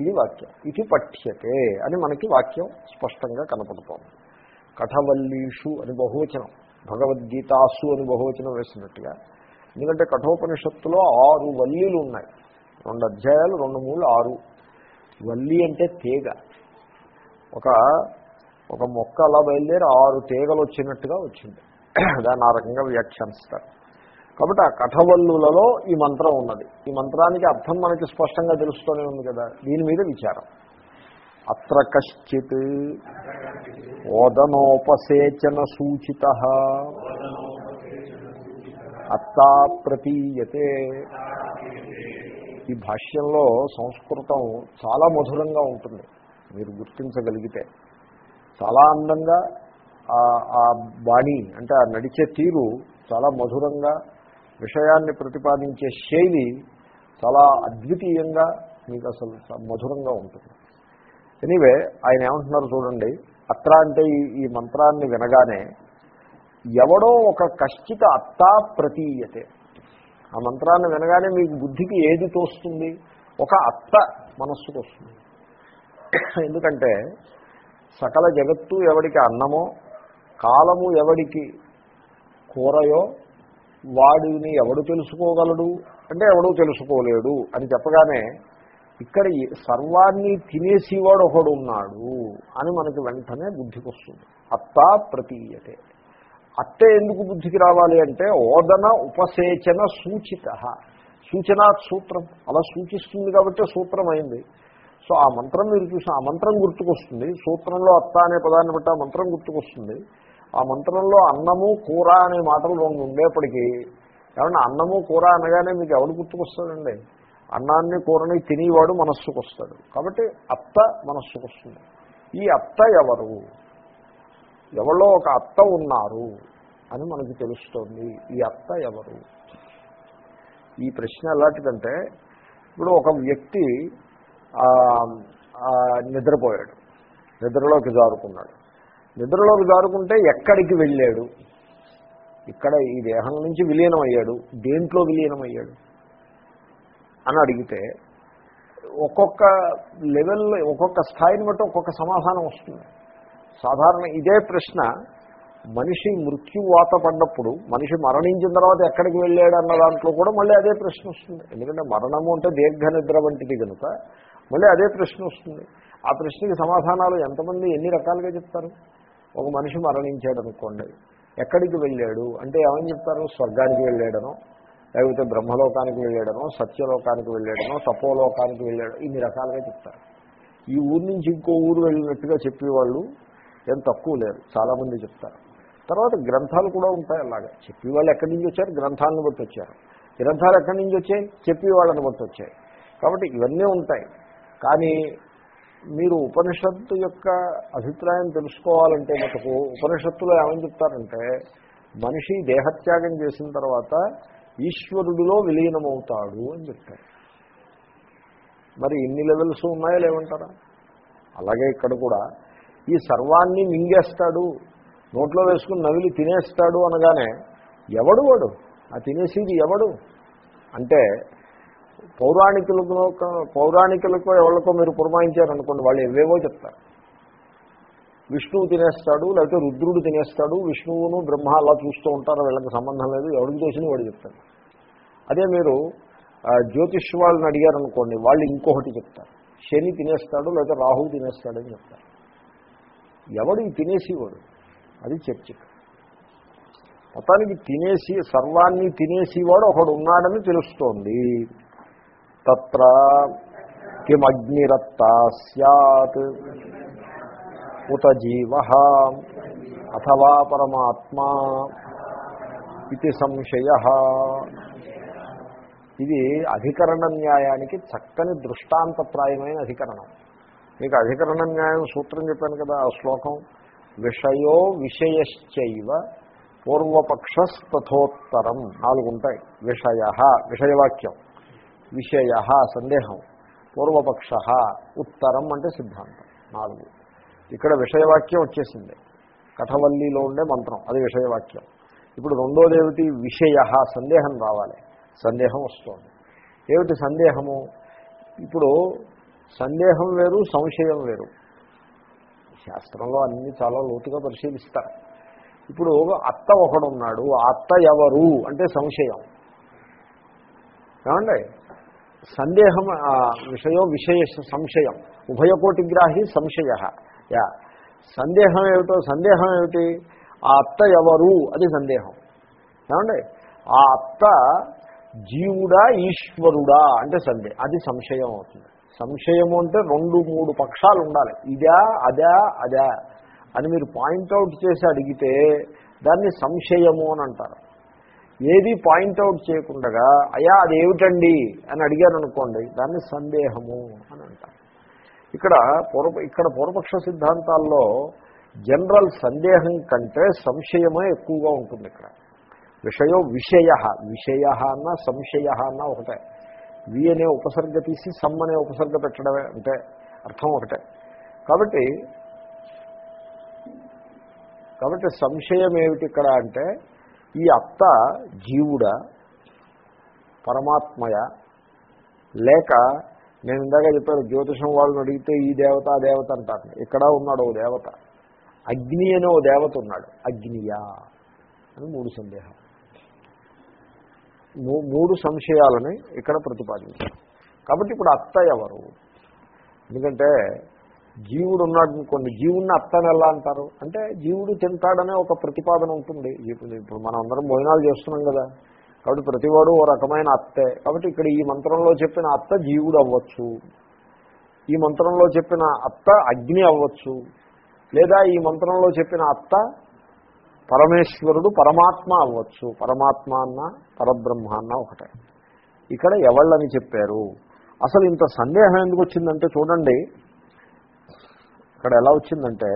ఇది వాక్యం. ఇది పఠ్యతే అని మనకి వాక్యం స్పష్టంగా కనపడుతోంది. కఠవల్లీషు అని బహువచనం భగవద్గీతాసు అని బహువచనం వేసినట్టుగా. ఎందుకంటే కఠోపనిషత్తులో ఆరు వల్లీలు ఉన్నాయి. రెండు అధ్యాయాలు రెండు మూడు ఆరు. వల్లి అంటే తీగ. ఒక ఒక మొక్క అలా బయలుదేరి ఆరు తీగలు వచ్చినట్టుగా వచ్చింది. దాన్ని ఆ రకంగా వ్యాఖ్యానిస్తారు. కాబట్టి ఆ కఠవల్లులలో ఈ మంత్రం ఉన్నది. ఈ మంత్రానికి అర్థం మనకి స్పష్టంగా తెలుస్తూనే ఉంది కదా. దీని మీద విచారం. అత్ర కశ్చిత్ ఓదనోపసేచన సూచిత అత్తా ప్రతీయతే. ఈ భాష్యంలో సంస్కృతం చాలా మధురంగా ఉంటుంది మీరు గుర్తించగలిగితే. చాలా అందంగా ఆ బాణి అంటే ఆ నడిచే తీరు చాలా మధురంగా విషయాన్ని ప్రతిపాదించే శైలి చాలా అద్వితీయంగా మీకు అసలు మధురంగా ఉంటుంది. ఎనీవే ఆయన ఏమంటున్నారు చూడండి. అత్ర అంటే ఈ మంత్రాన్ని వినగానే ఎవడో ఒక కశ్చిత అత్తా ప్రతీయతే. ఆ మంత్రాన్ని వినగానే మీకు బుద్ధికి ఏది తోస్తుంది? ఒక అత్త మనస్సుకు వస్తుంది. ఎందుకంటే సకల జగత్తు ఎవడికి అన్నమో కాలము ఎవడికి కూరయో వాడిని ఎవడు తెలుసుకోగలడు? అంటే ఎవడు తెలుసుకోలేడు అని చెప్పగానే ఇక్కడ సర్వాన్ని తినేసేవాడు ఒకడు ఉన్నాడు అని మనకి వెంటనే బుద్ధికి వస్తుంది అత్త ప్రతీయతే. అత్త ఎందుకు బుద్ధికి రావాలి అంటే ఓదన ఉపసేచన సూచిత. సూచనా సూత్రం. అలా సూచిస్తుంది కాబట్టి సూత్రం అయింది. సో ఆ మంత్రం మీరు చూసిన ఆ మంత్రం గుర్తుకొస్తుంది. సూత్రంలో అత్త అనే పదాన్ని బట్టి ఆ మంత్రం గుర్తుకొస్తుంది. ఆ మంత్రంలో అన్నము కూర అనే మాటలు రెండు ఉండేప్పటికీ ఏమన్నా అన్నము కూర అనగానే మీకు ఎవరు గుర్తుకొస్తాడండి అన్నాన్ని కూరని తినేవాడు మనస్సుకు వస్తాడు కాబట్టి అత్త మనస్సుకు వస్తుంది ఈ అత్త ఎవరు? ఎవరో ఒక అత్త ఉన్నారు అని మనకి తెలుస్తోంది. ఈ అత్త ఎవరు? ఈ ప్రశ్న ఎలాంటిదంటే ఇప్పుడు ఒక వ్యక్తి నిద్రపోయాడు. నిద్రలోకి జారుకున్నాడు. నిద్రలోకి జారుకుంటే ఎక్కడికి వెళ్ళాడు? ఇక్కడ ఈ దేహం నుంచి విలీనం అయ్యాడు దేంట్లో విలీనం అయ్యాడు అని అడిగితే ఒక్కొక్క లెవెల్లో ఒక్కొక్క స్థాయిని బట్టి ఒక్కొక్క సమాధానం వస్తుంది. సాధారణ ఇదే ప్రశ్న మనిషి మృత్యువాత పడ్డప్పుడు మనిషి మరణించిన తర్వాత ఎక్కడికి వెళ్ళాడు అన్న దాంట్లో కూడా మళ్ళీ అదే ప్రశ్న వస్తుంది. ఎందుకంటే మరణము అంటే దీర్ఘ నిద్ర వంటిది కనుక మళ్ళీ అదే ప్రశ్న వస్తుంది. ఆ ప్రశ్నకి సమాధానాలు ఎంతమంది ఎన్ని రకాలుగా చెప్తారు? ఒక మనిషి మరణించాడు అనుకోండి ఎక్కడికి వెళ్ళాడు? అంటే ఏమని చెప్తారు? స్వర్గానికి వెళ్ళాడనో లేకపోతే బ్రహ్మలోకానికి వెళ్ళాడనో సత్యలోకానికి వెళ్ళాడనో తపోలోకానికి వెళ్ళాడో ఇన్ని రకాలుగా చెప్తారు. ఈ ఊరు నుంచి ఇంకో ఊరు వెళ్ళినట్టుగా చెప్పేవాళ్ళు ఏం తక్కువ లేరు. చాలామంది చెప్తారు. తర్వాత గ్రంథాలు కూడా ఉంటాయి అలాగే. చెప్పేవాళ్ళు ఎక్కడి నుంచి వచ్చారు? గ్రంథాలను బట్టి వచ్చారు. గ్రంథాలు ఎక్కడి నుంచి వచ్చాయి? చెప్పేవాళ్ళని బట్టి వచ్చాయి. కాబట్టి ఇవన్నీ ఉంటాయి. కానీ మీరు ఉపనిషత్తు యొక్క అభిప్రాయం తెలుసుకోవాలంటే మటుకు ఉపనిషత్తులో ఏమని చెప్తారంటే మనిషి దేహత్యాగం చేసిన తర్వాత ఈశ్వరుడిలో విలీనమవుతాడు అని చెప్తారు మరి ఇన్ని లెవెల్స్ ఉన్నాయో లేవంటారా? అలాగే ఇక్కడ కూడా ఈ సర్వాన్ని మింగేస్తాడు నోట్లో వేసుకుని నవిలి తినేస్తాడు అనగానే ఎవడు వాడు? ఆ తినేసేది ఎవడు? అంటే పౌరాణికులకు పౌరాణికులకు ఎవరికో మీరు పురమాయించారనుకోండి వాళ్ళు ఎవేవో చెప్తారు. విష్ణువు తినేస్తాడు లేకపోతే రుద్రుడు తినేస్తాడు విష్ణువును బ్రహ్మ అలా చూస్తూ ఉంటారు వీళ్ళకి సంబంధం లేదు ఎవరికి తోచిన వాడు చెప్తాడు. అదే మీరు జ్యోతిష్ వాళ్ళని అడిగారనుకోండి వాళ్ళు ఇంకొకటి చెప్తారు. శని తినేస్తాడు లేకపోతే రాహువు తినేస్తాడు అని చెప్తారు. ఎవడు తినేసేవాడు? అది చర్చ మొత్తానికి తినేసి సర్వాన్ని తినేసేవాడు ఒకడు ఉన్నాడని తెలుస్తోంది. తత్ర కిమగ్నిరత్త సత్ ఉత జీవ అథవా పరమాత్మా ఇది సంశయ. ఇది అధికరణ న్యాయానికి చక్కని దృష్టాంతప్రాయమైన అధికరణం. మీకు అధికరణ న్యాయం సూత్రం చెప్పాను కదా ఆ శ్లోకం. విషయో విషయశ్చైవ పూర్వపక్షస్తథోత్తరం నాలుగు ఉంటాయి. విషయ విషయవాక్యం. విషయ సందేహం. పూర్వపక్ష ఉత్తరం అంటే సిద్ధాంతం. నాలుగు. ఇక్కడ విషయవాక్యం వచ్చేసింది. కఠవల్లిలో ఉండే మంత్రం అది విషయవాక్యం. ఇప్పుడు రెండోది ఏమిటి విషయ సందేహం రావాలి. సందేహం వస్తుంది. ఏమిటి సందేహము? ఇప్పుడు సందేహం వేరు సంశయం వేరు. శాస్త్రంలో అన్ని చాలా లోతుగా పరిశీలిస్తారు. ఇప్పుడు అత్త ఒకడున్నాడు ఆ అత్త ఎవరు అంటే సంశయం. ఏమండి? సందేహం విషయం విశేష విషయ సంశయం. ఉభయకోటిగ్రాహి సంశయ. యా. సందేహం ఏమిటో సందేహం ఏమిటి ఆ అత్త ఎవరు అది సందేహం. ఏమండి? ఆ అత్త జీవుడా ఈశ్వరుడా అంటే సందేహం అది సంశయం అవుతుంది. సంశయము అంటే రెండు మూడు పక్షాలు ఉండాలి. ఇదా అదా అదా అని మీరు పాయింట్అవుట్ చేసి అడిగితే దాన్ని సంశయము అని అంటారు. ఏది పాయింట్అవుట్ చేయకుండా అయా అదేమిటండి అని అడిగారు అనుకోండి దాన్ని సందేహము అని అంటారు. ఇక్కడ పూర్వ ఇక్కడ పూర్వపక్ష సిద్ధాంతాల్లో జనరల్ సందేహం కంటే సంశయమే ఎక్కువగా ఉంటుంది ఇక్కడ. విషయో విషయ విషయ అన్న సంశయ అన్న ఒకటే. వి అనే ఉపసర్గ తీసి సమ్ అనే ఉపసర్గ పెట్టడమే అంటే అర్థం ఒకటే. కాబట్టి కాబట్టి సంశయం ఏమిటి ఇక్కడ అంటే ఈ అత్త జీవుడా పరమాత్మయ లేక నేను ఇందాక చెప్పాను జ్యోతిషం వాళ్ళని అడిగితే ఈ దేవత ఆ దేవత అంటారు. ఇక్కడ ఉన్నాడు ఓ దేవత. అగ్ని అనే ఓ దేవత ఉన్నాడు. అగ్నియా అని మూడు సందేహాలు. మూ- మూడు సంశయాలని ఇక్కడ ప్రతిపాదించారు. కాబట్టి ఇప్పుడు అత్త ఎవరు? ఎందుకంటే జీవుడు ఉన్నాడు అనుకోండి జీవుడిని అత్తని ఎలా అంటారు? అంటే జీవుడు తింటాడనే ఒక ప్రతిపాదన ఉంటుంది. ఇప్పుడు ఇప్పుడు మనం అందరం భోజనాలు చేస్తున్నాం కదా. కాబట్టి ప్రతివాడు ఓ రకమైన అత్తే. కాబట్టి ఇక్కడ ఈ మంత్రంలో చెప్పిన అత్త జీవుడు అవ్వచ్చు. ఈ మంత్రంలో చెప్పిన అత్త అగ్ని అవ్వచ్చు. లేదా ఈ మంత్రంలో చెప్పిన అత్త పరమేశ్వరుడు పరమాత్మ అవ్వచ్చు. పరమాత్మ అన్న పరబ్రహ్మ అన్న ఒకటే. ఇక్కడ ఎవళ్ళని చెప్పారు? అసలు ఇంత సందేహం ఎందుకు వచ్చిందంటే చూడండి. ఇక్కడ ఎలా వచ్చిందంటే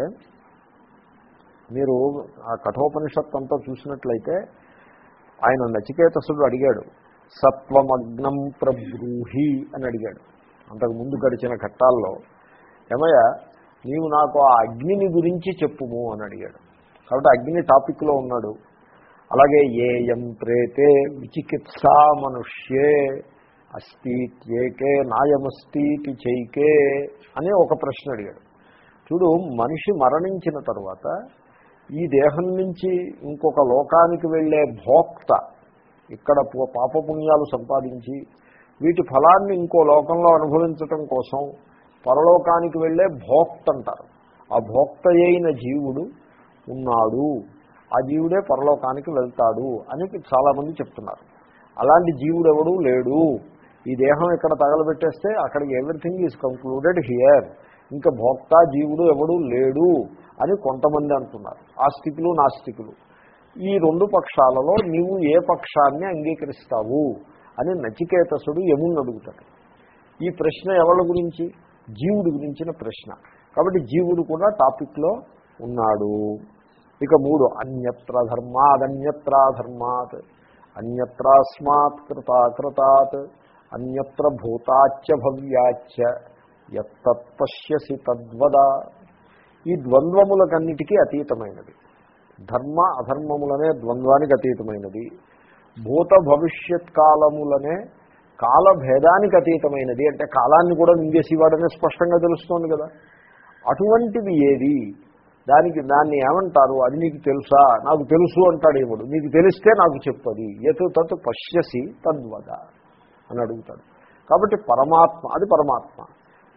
మీరు ఆ కఠోపనిషత్తు అంతా చూసినట్లయితే ఆయన నచికేతసుడు అడిగాడు సత్వమగ్నం ప్రబ్రూహి అని అడిగాడు. అంతకు ముందు గడిచిన ఘట్టాల్లో ఏమయ్య నీవు నాకు ఆ అగ్నిని గురించి చెప్పుము అని అడిగాడు. కాబట్టి అగ్ని టాపిక్లో ఉన్నాడు. అలాగే ఏయం ప్రేతే విచికిత్సా మనుష్యే అస్థిత్యేకే నాయమస్తీతి చైకే అని ఒక ప్రశ్న అడిగాడు. చూడు మనిషి మరణించిన తర్వాత ఈ దేహం నుంచి ఇంకొక లోకానికి వెళ్ళే భోక్త ఇక్కడ పాపపుణ్యాలు సంపాదించి వీటి ఫలాన్ని ఇంకో లోకంలో అనుభవించటం కోసం పరలోకానికి వెళ్ళే భోక్త అంటారు. ఆ భోక్త అయిన జీవుడు ఉన్నాడు. ఆ జీవుడే పరలోకానికి వెళ్తాడు అని చాలామంది చెప్తున్నారు. అలాంటి జీవుడు ఎవడు లేడు. ఈ దేహం ఇక్కడ తగలబెట్టేస్తే అక్కడికి ఎవ్రీథింగ్ ఈజ్ కంక్లూడెడ్ హియర్ ఇంకా భోక్త జీవుడు ఎవడు లేడు అని కొంతమంది అంటున్నారు. ఆస్తికులు నాస్తికులు. ఈ రెండు పక్షాలలో నీవు ఏ పక్షాన్ని అంగీకరిస్తావు అని నచికేతసుడు యముని అడుగుతాడు. ఈ ప్రశ్న ఎవరి గురించి? జీవుడి గురించిన ప్రశ్న. కాబట్టి జీవుడు కూడా టాపిక్లో ఉన్నాడు. ఇక మూడు అన్యత్ర ధర్మాదన్యత్ర ధర్మాత్. అన్యత్రాస్మాత్ కృతాకృతాత్. అన్యత్ర భూతాచ్చ భవ్యాచ్య. ఎత్తత్పశ్యసి తద్వద. ఈ ద్వంద్వములకన్నిటికీ అతీతమైనది. ధర్మ అధర్మములనే ద్వంద్వానికి అతీతమైనది. భూత భవిష్యత్ కాలములనే కాలభేదానికి అతీతమైనది. అంటే కాలాన్ని కూడా మింగేసేవాడనే స్పష్టంగా తెలుస్తోంది కదా. అటువంటిది ఏది? దానికి దాన్ని ఏమంటారు? అది నీకు తెలుసా? నాకు తెలుసు అంటాడు ఇవ్వడు నీకు తెలిస్తే నాకు చెప్పది. ఎటు తత్ పశ్యసి తద్వద అని అడుగుతాడు. కాబట్టి పరమాత్మ అది పరమాత్మ.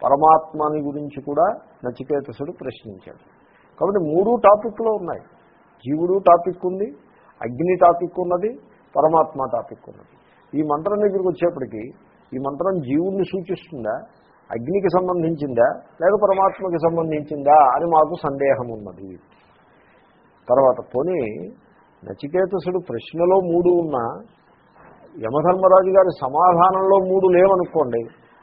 పరమాత్మని గురించి కూడా నచికేతసుడు ప్రశ్నించాడు. కాబట్టి మూడు టాపిక్లో ఉన్నాయి. జీవుడు టాపిక్ ఉంది అగ్ని టాపిక్ ఉన్నది పరమాత్మ టాపిక్ ఉన్నది. ఈ మంత్రం దగ్గరికి వచ్చేప్పటికి ఈ మంత్రం జీవుణ్ణి సూచిస్తుందా అగ్నికి సంబంధించిందా లేక పరమాత్మకి సంబంధించిందా అని మాకు సందేహం ఉన్నది. తర్వాత పోనీ నచికేతసుడు ప్రశ్నలో మూడు ఉన్నా యమధర్మరాజు గారి సమాధానంలో మూడు లేవనుకోండి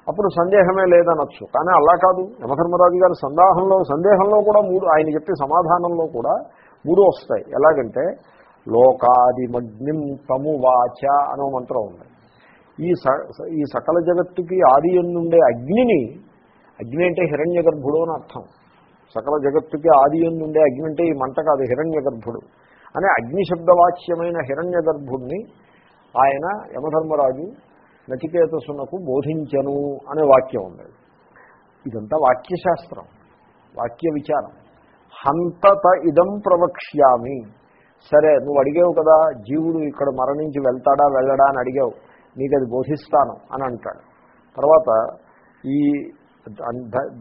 అప్పుడు సందేహమే లేదనొచ్చు. కానీ అలా కాదు. యమధర్మరాజు గారి సందాహంలో సందేహంలో కూడా మూడు ఆయన చెప్పే సమాధానంలో కూడా మూడు వస్తాయి. ఎలాగంటే లోకాదిమగ్నిం తమువాచ అనో మంత్రం ఉంది. ఈ స ఈ సకల జగత్తుకి ఆది నుండే అగ్నిని అగ్ని అంటే హిరణ్య గర్భుడు అని అర్థం. సకల జగత్తుకి ఆది నుండే అగ్ని అంటే ఈ మంట కాదు హిరణ్య గర్భుడు అనే అగ్ని శబ్దవాచ్యమైన హిరణ్య గర్భుడిని ఆయన యమధర్మరాజు నచికేతసునకు బోధించను అనే వాక్యం ఉంది. ఇదంతా వాక్యశాస్త్రం వాక్య విచారం. హంతత ఇదం ప్రవక్ష్యామి. సరే నువ్వు అడిగావు కదా జీవుడు ఇక్కడ మరణించి వెళ్తాడా వెళ్ళడా అని అడిగావు నీకు అది బోధిస్తాను అని అంటాడు. తర్వాత ఈ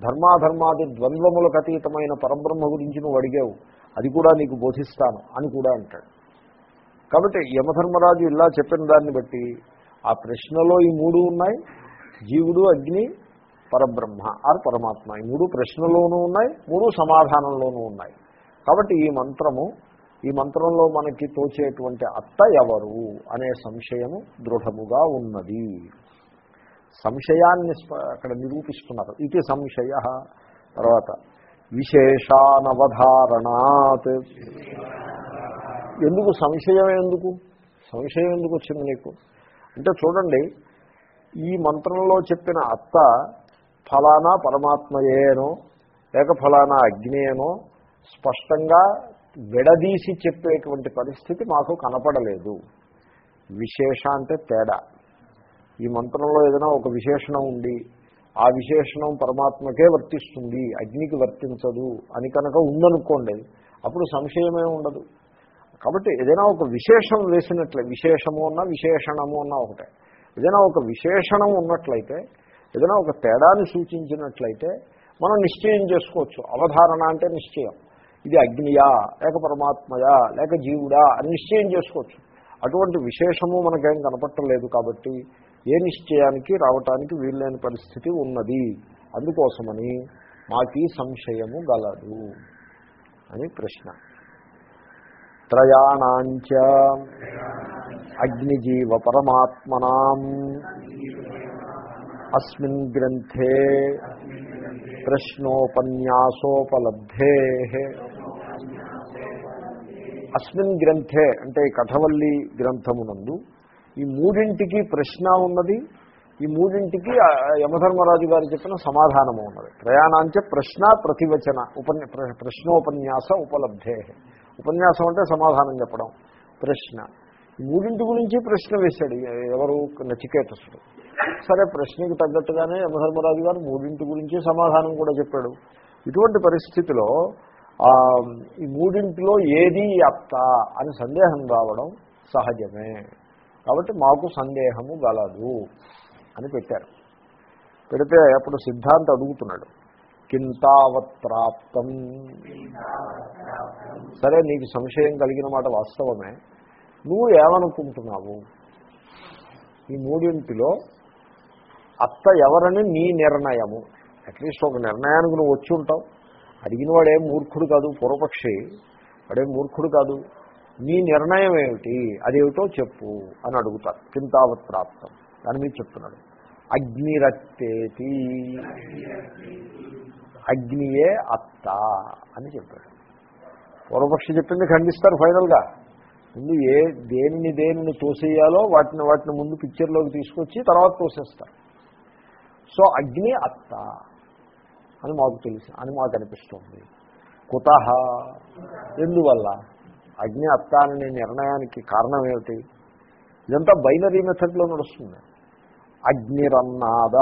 ధర్మాధర్మాది ద్వంద్వములకు అతీతమైన పరబ్రహ్మ గురించి నువ్వు అడిగావు అది కూడా నీకు బోధిస్తాను అని కూడా అంటాడు. కాబట్టి యమధర్మరాజు ఇలా చెప్పిన దాన్ని బట్టి ఆ ప్రశ్నలో ఈ మూడు ఉన్నాయి. జీవుడు అగ్ని పరబ్రహ్మ ఆర్ పరమాత్మ. ఈ మూడు ప్రశ్నలోనూ ఉన్నాయి మూడు సమాధానంలోనూ ఉన్నాయి. కాబట్టి ఈ మంత్రము ఈ మంత్రంలో మనకి తోచేటువంటి అత్త ఎవరు అనే సంశయము దృఢముగా ఉన్నది. సంశయాన్ని అక్కడ నిరూపిస్తున్నారు. ఇది సంశయ. తర్వాత విశేషానవధారణాత్. ఎందుకు సంశయం ఎందుకు? సంశయం ఎందుకు వచ్చింది నీకు? అంటే చూడండి ఈ మంత్రంలో చెప్పిన అత్త ఫలానా పరమాత్మయేనో లేక ఫలానా అగ్నేనో స్పష్టంగా విడదీసి చెప్పేటువంటి పరిస్థితి మాకు కనపడలేదు. విశేష అంటే తేడా. ఈ మంత్రంలో ఏదైనా ఒక విశేషణం ఉండి ఆ విశేషణం పరమాత్మకే వర్తిస్తుంది అగ్నికి వర్తించదు అని కనుక ఉందనుకోండి అప్పుడు సంశయమే ఉండదు. కాబట్టి ఏదైనా ఒక విశేషం వేసినట్లే విశేషము ఉన్న విశేషణము ఉన్న ఒకటే. ఏదైనా ఒక విశేషణం ఉన్నట్లయితే ఏదైనా ఒక తేడాన్ని సూచించినట్లయితే మనం నిశ్చయం చేసుకోవచ్చు. అవధారణ అంటే నిశ్చయం. ఇది అగ్నియా లేక పరమాత్మయా లేక జీవుడా అని నిశ్చయం చేసుకోవచ్చు. అటువంటి విశేషము మనకేం కనపట్టలేదు కాబట్టి ఏ నిశ్చయానికి రావటానికి వీల్లేని పరిస్థితి ఉన్నది. అందుకోసమని మాకీ సంశయము గలదు అని ప్రశ్న. త్రయాణాంచ. అగ్నిజీవ పరమాత్మనా. అస్మిన్ గ్రంథే ప్రశ్నోపన్యాసోపలబ్ధే. అస్మిన్ గ్రంథే అంటే కథవల్లి గ్రంథమునందు ఈ మూడింటికి ప్రశ్న ఉన్నది. ఈ మూడింటికి యమధర్మరాజు గారు చెప్పిన సమాధానము ఉన్నది. ప్రయాణాంచ ప్రశ్న ప్రతివచన ఉపన్య ప్రశ్నోపన్యాస ఉపలబ్ధే. ఉపన్యాసం అంటే సమాధానం చెప్పడం. ప్రశ్న. మూడింటి గురించి ప్రశ్న వేశాడు. ఎవరు? నచికేతసుడు. సరే ప్రశ్నకి తగ్గట్టుగానే యమధర్మరాజు గారు మూడింటి గురించి సమాధానం కూడా చెప్పాడు. ఇటువంటి పరిస్థితిలో ఈ మూడింటిలో ఏది అత్త అని సందేహం రావడం సహజమే. కాబట్టి మాకు సందేహము గలదు అని పెట్టారు. పెడితే అప్పుడు సిద్ధాంత అడుగుతున్నాడు. కింతావత్ ప్రాప్తం సరే నీకు సంశయం కలిగిన మాట వాస్తవమే. నువ్వు ఏమనుకుంటున్నావు? ఈ మూడింటిలో అత్త ఎవరని నీ నిర్ణయము. అట్లీస్ట్ ఒక నిర్ణయానికి నువ్వు వచ్చి ఉంటావు. అడిగిన వాడేం మూర్ఖుడు కాదు పూర్వపక్షి. వాడేం మూర్ఖుడు కాదు. నీ నిర్ణయం ఏమిటి? అదేమిటో చెప్పు అని అడుగుతారు. కింతావత్ ప్రాప్తం దాని మీద చెప్తున్నాడు. అగ్నిరక్తేతి. అగ్నియే అత్త అని చెప్పాడు. పూర్వపక్షి చెప్పింది ఖండిస్తారు ఫైనల్గా. ముందు ఏ దేనిని దేనిని తోసేయాలో వాటిని వాటిని ముందు పిక్చర్లోకి తీసుకొచ్చి తర్వాత తోసేస్తారు. సో అగ్ని అత్త అని మాకు తెలుసు అని మాకు అనిపిస్తుంది. కుత ఎందువల్ల? అగ్ని అత్త అనే నిర్ణయానికి కారణం ఏమిటి? ఇదంతా బైనరీ మెథడ్లో నడుస్తుంది. అగ్నిరన్నాద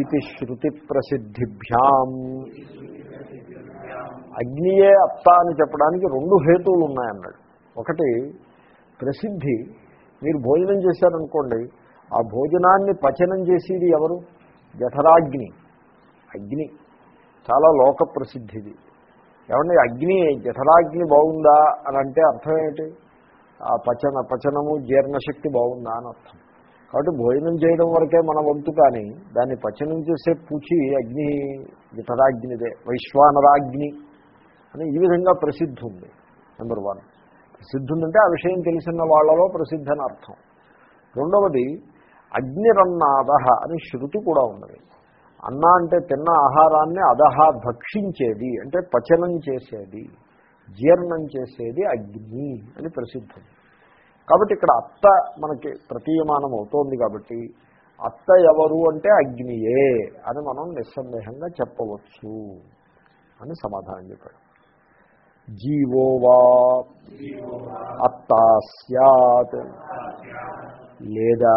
ఇది శృతి ప్రసిద్ధిభ్యాం అగ్నియే అత్త అని చెప్పడానికి రెండు హేతువులు ఉన్నాయన్నాడు. ఒకటి ప్రసిద్ధి మీరు భోజనం చేశారనుకోండి ఆ భోజనాన్ని పచనం చేసేది ఎవరు? జఠరాగ్ని. అగ్ని. చాలా లోక ప్రసిద్ధిది ఏమండి అగ్ని జఠరాగ్ని బాగుందా అని అంటే అర్థం ఏంటి? ఆ పచన పచనము జీర్ణశక్తి బాగుందా అని అర్థం. కాబట్టి భోజనం చేయడం వరకే మన వంతు కానీ దాన్ని పచనం చేసే పూచి అగ్ని జఠరాగ్నిదే వైశ్వానరాగ్ని అని ఈ విధంగా ప్రసిద్ధి ఉంది నెంబర్ వన్ ప్రసిద్ధి ఉందంటే ఆ విషయం తెలిసిన వాళ్ళలో ప్రసిద్ధి అని అర్థం. రెండవది అగ్నిరన్నాద అని శృతి కూడా ఉన్నది. అన్న అంటే తిన్న ఆహారాన్ని అదహ భక్షించేది అంటే పచనం చేసేది జీర్ణం చేసేది అగ్ని అని ప్రసిద్ధం కాబట్టి ఇక్కడ అత్త మనకి ప్రతీయమానం అవుతోంది కాబట్టి అత్త ఎవరు అంటే అగ్నియే అని మనం నిస్సందేహంగా చెప్పవచ్చు అని సమాధానం చెప్పాడు. జీవోవా అత్త సత్ లేదా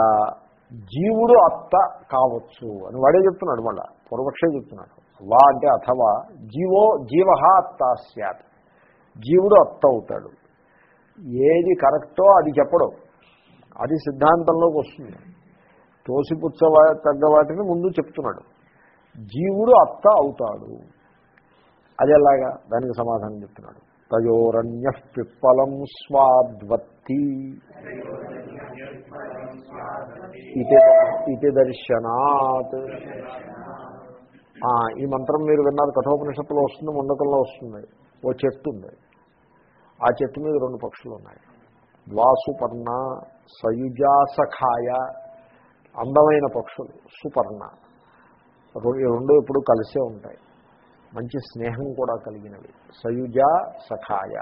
జీవుడు అత్త కావచ్చు అని వాడే చెప్తున్నాడు మళ్ళా పూర్వపక్షే చెప్తున్నాడు. వా అంటే అథవా జీవో జీవ అత్త సత్ జీవుడు అత్త అవుతాడు. ఏది కరెక్టో అది చెప్పడం. అది సిద్ధాంతంలోకి వస్తుంది. తోసిపుచ్చ తగ్గ వాటిని ముందు చెప్తున్నాడు. జీవుడు అత్త అవుతాడు. అది ఎలాగా? దానికి సమాధానం చెప్తున్నాడు. తయోరణ్య పిప్పలం స్వాద్వత్తి ఇది దర్శనాత్. ఈ మంత్రం మీరు విన్నారు. కఠోపనిషత్తులో వస్తుంది ముండకంలో వస్తుంది. ఓ చెట్టు ఉంది. ఆ చెట్టు మీద రెండు పక్షులు ఉన్నాయి. ద్వాసుపర్ణ సయుజాసఖాయ అందమైన పక్షులు సుపర్ణ. రెండు ఎప్పుడు కలిసే ఉంటాయి. మంచి స్నేహం కూడా కలిగినవి. సయుజ సఖాయ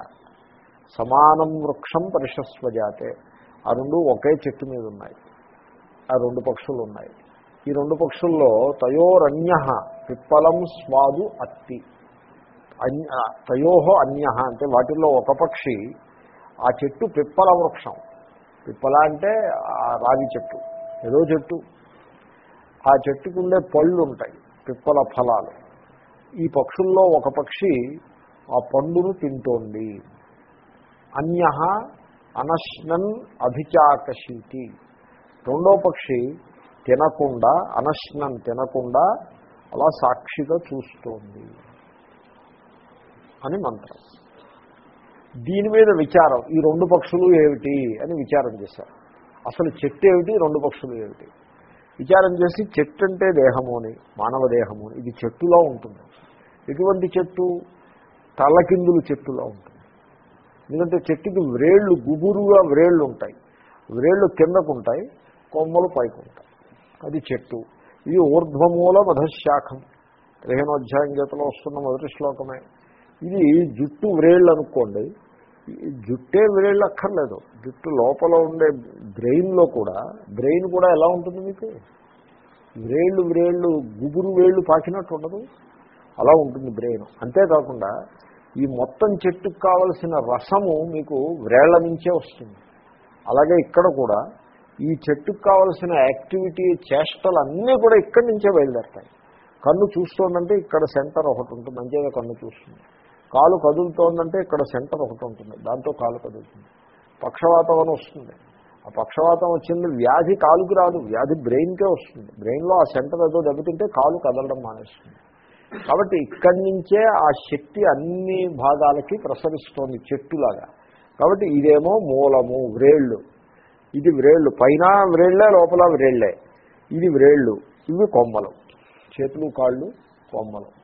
సమానం వృక్షం పరిషస్వజాతే. ఆ రెండు ఒకే చెట్టు మీద ఉన్నాయి. ఆ రెండు పక్షులు ఉన్నాయి. ఈ రెండు పక్షుల్లో తయోరన్య పిప్పలం స్వాదు అత్తి. అన్య తయోహో అన్య అంటే వాటిల్లో ఒక పక్షి ఆ చెట్టు పిప్పల వృక్షం. పిప్పల అంటే ఆ రావి చెట్టు ఏదో చెట్టు. ఆ చెట్టుకు ఉండే పళ్ళు ఉంటాయి పిప్పల ఫలాలు. ఈ పక్షుల్లో ఒక పక్షి ఆ పండును తింటోంది. అన్య అనశ్నన్ అభిచాకశీతి రెండో పక్షి తినకుండా అనశ్నన్ తినకుండా అలా సాక్షిగా చూస్తోంది. అని మంత్రం. దీని మీద విచారం ఈ రెండు పక్షులు ఏమిటి అని విచారం చేశారు. అసలు చెట్టు ఏమిటి రెండు పక్షులు ఏమిటి? విచారం చేసి చెట్టు అంటే దేహము అని మానవ దేహము ఇది చెట్టులో ఉంటుంది. ఎటువంటి చెట్టు? తలకిందులు చెట్టులో ఉంటుంది. ఎందుకంటే చెట్టుకి వ్రేళ్ళు గుబురుగా వ్రేళ్ళు ఉంటాయి. వ్రేళ్ళు కిందకుంటాయి కొమ్మలు పైకి ఉంటాయి. అది చెట్టు. ఇది ఊర్ధ్వమూల మధశాఖం పదిహేనోధ్యాయం గీతలో వస్తున్న మొదటి శ్లోకమే. ఇది జుట్టు వ్రేళ్ళు అనుకోండి. జుట్టే వ్రేళ్ళు అక్కర్లేదు. జుట్టు లోపల ఉండే బ్రెయిన్లో కూడా బ్రెయిన్ కూడా ఎలా ఉంటుంది మీకు? వ్రేళ్ళు వ్రేళ్ళు గుబురు వేళ్ళు పాకినట్టు ఉండదు. అలా ఉంటుంది బ్రెయిన్. అంతేకాకుండా ఈ మొత్తం చెట్టుకు కావలసిన రసము మీకు వ్రేళ్ళ నుంచే వస్తుంది. అలాగే ఇక్కడ కూడా ఈ చెట్టుకు కావలసిన యాక్టివిటీ చేష్టలు అన్నీ కూడా ఇక్కడి నుంచే బయలుదేరుతాయి. కన్ను చూస్తుండంటే ఇక్కడ సెంటర్ ఒకటి ఉంటుంది మంచిగా కన్ను చూస్తుంది. కాలు కదులుతోందంటే ఇక్కడ సెంటర్ ఒకటి ఉంటుంది. దాంతో కాలు కదులుతుంది. పక్షవాతం అని వస్తుంది. ఆ పక్షవాతం వచ్చింది వ్యాధి కాలుకి రాదు. వ్యాధి బ్రెయిన్కే వస్తుంది. బ్రెయిన్లో ఆ సెంటర్ ఏదో దెబ్బతింటే కాలు కదలడం మానేస్తుంది. కాబట్టి ఇక్కడి నుంచే ఆ శక్తి అన్ని భాగాలకి ప్రసరిస్తోంది చెట్టులాగా. కాబట్టి ఇదేమో మూలము వ్రేళ్ళు. ఇది వ్రేళ్ళు. పైన వ్రేళ్ళే లోపల వ్రేళ్ళే ఇది వ్రేళ్ళు. ఇవి కొమ్మలు. చేతులు కాళ్ళు కొమ్మలు.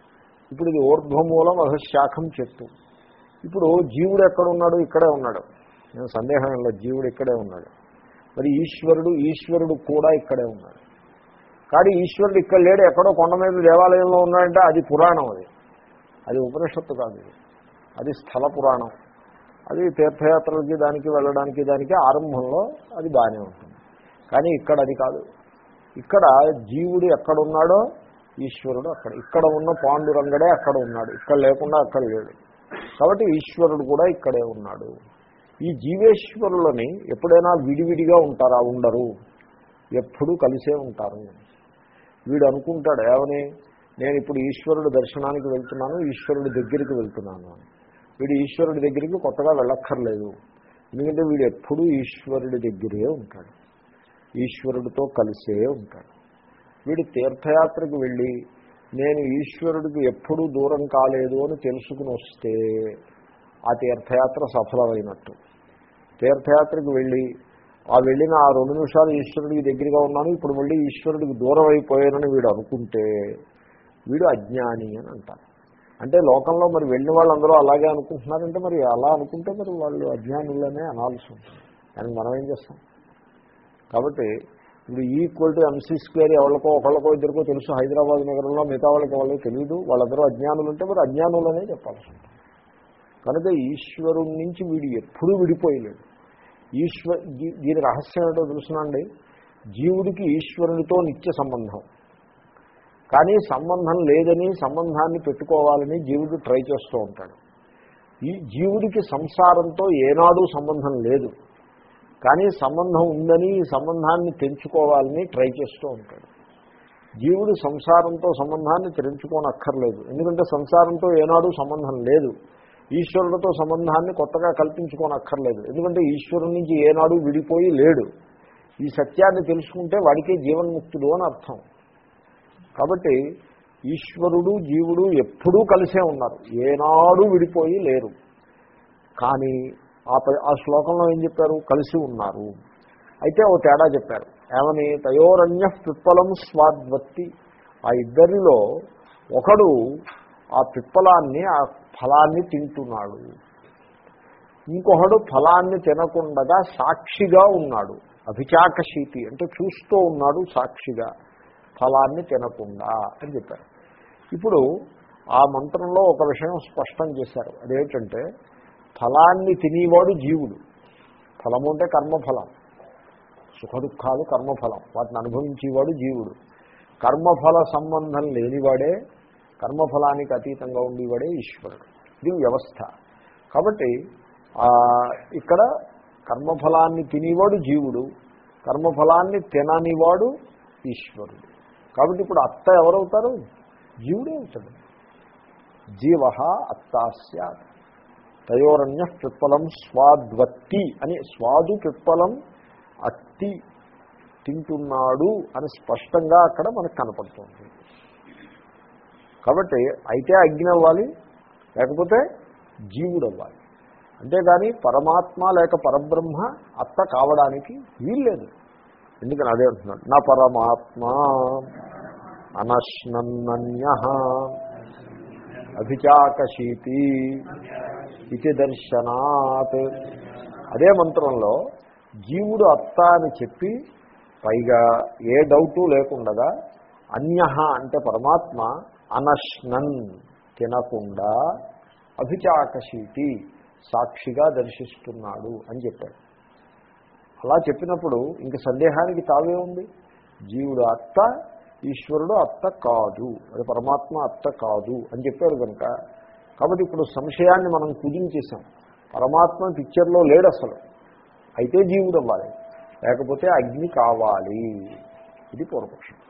ఇప్పుడు ఇది ఊర్ధ్వమూలం అధశాఖం చెట్టు. ఇప్పుడు జీవుడు ఎక్కడ ఉన్నాడు ఇక్కడే ఉన్నాడు. నేను సందేహం ఇలా జీవుడు ఇక్కడే ఉన్నాడు. మరి ఈశ్వరుడు ఈశ్వరుడు కూడా ఇక్కడే ఉన్నాడు. కానీ ఈశ్వరుడు ఇక్కడ లేడు. ఎక్కడో కొండ మీద దేవాలయంలో ఉన్నాడంటే అది పురాణం అది. అది ఉపనిషత్తు కాదు అది స్థల పురాణం. అది తీర్థయాత్రలకి దానికి వెళ్ళడానికి దానికి ఆరంభంలో అది బాగానే ఉంటుంది. కానీ ఇక్కడ అది కాదు. ఇక్కడ జీవుడు ఎక్కడున్నాడో ఈశ్వరుడు అక్కడ. ఇక్కడ ఉన్న పాండురంగడే అక్కడ ఉన్నాడు. ఇక్కడ లేకుండా అక్కడ లేడు. కాబట్టి ఈశ్వరుడు కూడా ఇక్కడే ఉన్నాడు. ఈ జీవేశ్వరులని ఎప్పుడైనా విడివిడిగా ఉంటారా? ఉండరు. ఎప్పుడూ కలిసే ఉంటారు. వీడు అనుకుంటాడు ఏమని? నేను ఇప్పుడు ఈశ్వరుడు దర్శనానికి వెళ్తున్నాను ఈశ్వరుడి దగ్గరికి వెళ్తున్నాను వీడు ఈశ్వరుడి దగ్గరికి కొత్తగా వెళ్ళక్కర్లేదు. ఎందుకంటే వీడు ఎప్పుడూ ఈశ్వరుడి దగ్గరే ఉంటాడు. ఈశ్వరుడితో కలిసే ఉంటాడు. వీడు తీర్థయాత్రకు వెళ్ళి నేను ఈశ్వరుడికి ఎప్పుడూ దూరం కాలేదు అని తెలుసుకుని వస్తే ఆ తీర్థయాత్ర సఫలమైనట్టు. తీర్థయాత్రకు వెళ్ళి ఆ వెళ్ళిన ఆ రెండు నిమిషాలు ఈశ్వరుడికి దగ్గరగా ఉన్నాను ఇప్పుడు మళ్ళీ ఈశ్వరుడికి దూరం అయిపోయానని వీడు అనుకుంటే వీడు అజ్ఞాని అని అంటారు. అంటే లోకంలో మరి వెళ్ళిన వాళ్ళందరూ అలాగే అనుకుంటున్నారంటే మరి అలా అనుకుంటే మరి వాళ్ళు అజ్ఞానులనే అనాల్సి ఉంటుంది. దానికి మనం ఏం చేస్తాం? కాబట్టి ఇప్పుడు ఈక్వల్ టు ఎంసీ స్క్వేర్ ఎవరికో ఒకళ్ళకో ఇద్దరికో తెలుసు. హైదరాబాద్ నగరంలో మిగతా వాళ్ళకి ఎవరికి తెలియదు వాళ్ళందరూ అజ్ఞానులు ఉంటే మరి అజ్ఞానులనే చెప్పాల్సి ఉంటుంది. కనుక ఈశ్వరుడి నుంచి వీడు ఎప్పుడూ విడిపోయలేడు. ఈశ్వ దీని రహస్యం ఏంటో తెలుసునండి? జీవుడికి ఈశ్వరునితో నిత్య సంబంధం. కానీ సంబంధం లేదని సంబంధాన్ని పెట్టుకోవాలని జీవుడు ట్రై చేస్తూ ఉంటాడు. ఈ జీవుడికి సంసారంతో ఏనాడు సంబంధం లేదు. కానీ సంబంధం ఉందని ఈ సంబంధాన్ని తెంచుకోవాలని ట్రై చేస్తూ ఉంటాడు. జీవుడు సంసారంతో సంబంధాన్ని తెంచుకోనక్కర్లేదు. ఎందుకంటే సంసారంతో ఏనాడు సంబంధం లేదు. ఈశ్వరుడితో సంబంధాన్ని కొత్తగా కల్పించుకోనక్కర్లేదు. ఎందుకంటే ఈశ్వరుడి నుంచి ఏనాడు విడిపోయి లేడు. ఈ సత్యాన్ని తెలుసుకుంటే వాడికే జీవన్ముక్తుడు అని అర్థం. కాబట్టి ఈశ్వరుడు జీవుడు ఎప్పుడూ కలిసే ఉన్నారు. ఏనాడు విడిపోయి లేరు. కానీ ఆ ప- ఆ శ్లోకంలో ఏం చెప్పారు? కలిసి ఉన్నారు. అయితే ఓ తేడా చెప్పారు. ఏమని? తయోరణ్య పిప్పలం స్వాద్వత్తి. ఆ ఇద్దరిలో ఒకడు ఆ పిప్పలాన్ని ఆ ఫలాన్ని తింటున్నాడు. ఇంకొకడు ఫలాన్ని తినకుండా సాక్షిగా ఉన్నాడు. అభిచాకశీతి అంటే చూస్తూ ఉన్నాడు సాక్షిగా. ఫలాన్ని తినకుండా అని చెప్పారు. ఇప్పుడు ఆ మంత్రంలో ఒక విషయం స్పష్టం చేశారు. అదేంటంటే ఫలాన్ని తినేవాడు జీవుడు. ఫలము అంటే కర్మఫలం. సుఖదుఖాలు కర్మఫలం. వాటిని అనుభవించేవాడు జీవుడు. కర్మఫల సంబంధం లేనివాడే కర్మఫలానికి అతీతంగా ఉండేవాడే ఈశ్వరుడు. ఇది వ్యవస్థ. కాబట్టి ఇక్కడ కర్మఫలాన్ని తినేవాడు జీవుడు కర్మఫలాన్ని తిననివాడు ఈశ్వరుడు. కాబట్టి ఇప్పుడు అత్త ఎవరవుతారు? జీవుడే అవుతాడు. జీవ అత్తాస్యాత్ తయోరణ్య పిప్పలం స్వాద్వత్తి అని స్వాదు పిప్పలం అత్తి తింటున్నాడు అని స్పష్టంగా అక్కడ మనకు కనపడుతుంది. కాబట్టి అయితే అగ్ని అవ్వాలి లేకపోతే జీవుడు అవ్వాలి అంతేగాని పరమాత్మ లేక పరబ్రహ్మ అత్త కావడానికి వీల్లేదు. ఎందుకని అదే అంటున్నాడు? నా పరమాత్మ అనశ్నన్య అభిచాకశీతి ఇది దర్శనాత్. అదే మంత్రంలో జీవుడు అత్త అని చెప్పి పైగా ఏ డౌటు లేకుండగా అన్య అంటే పరమాత్మ అనశ్నన్ తినకుండా అభిచాకశీతి సాక్షిగా దర్శిస్తున్నాడు అని చెప్పాడు. అలా చెప్పినప్పుడు ఇంక సందేహానికి తావే ఉంది. జీవుడు అత్త ఈశ్వరుడు అత్త కాదు అది పరమాత్మ అత్త కాదు అని చెప్పారు కనుక కాబట్టి ఇప్పుడు సంశయాన్ని మనం కుదించేసాం పరమాత్మ పిక్చర్లో లేడు అసలు. అయితే జీవుడు అవ్వాలి. లేకపోతే అగ్ని కావాలి. ఇది పూర్వపక్షం.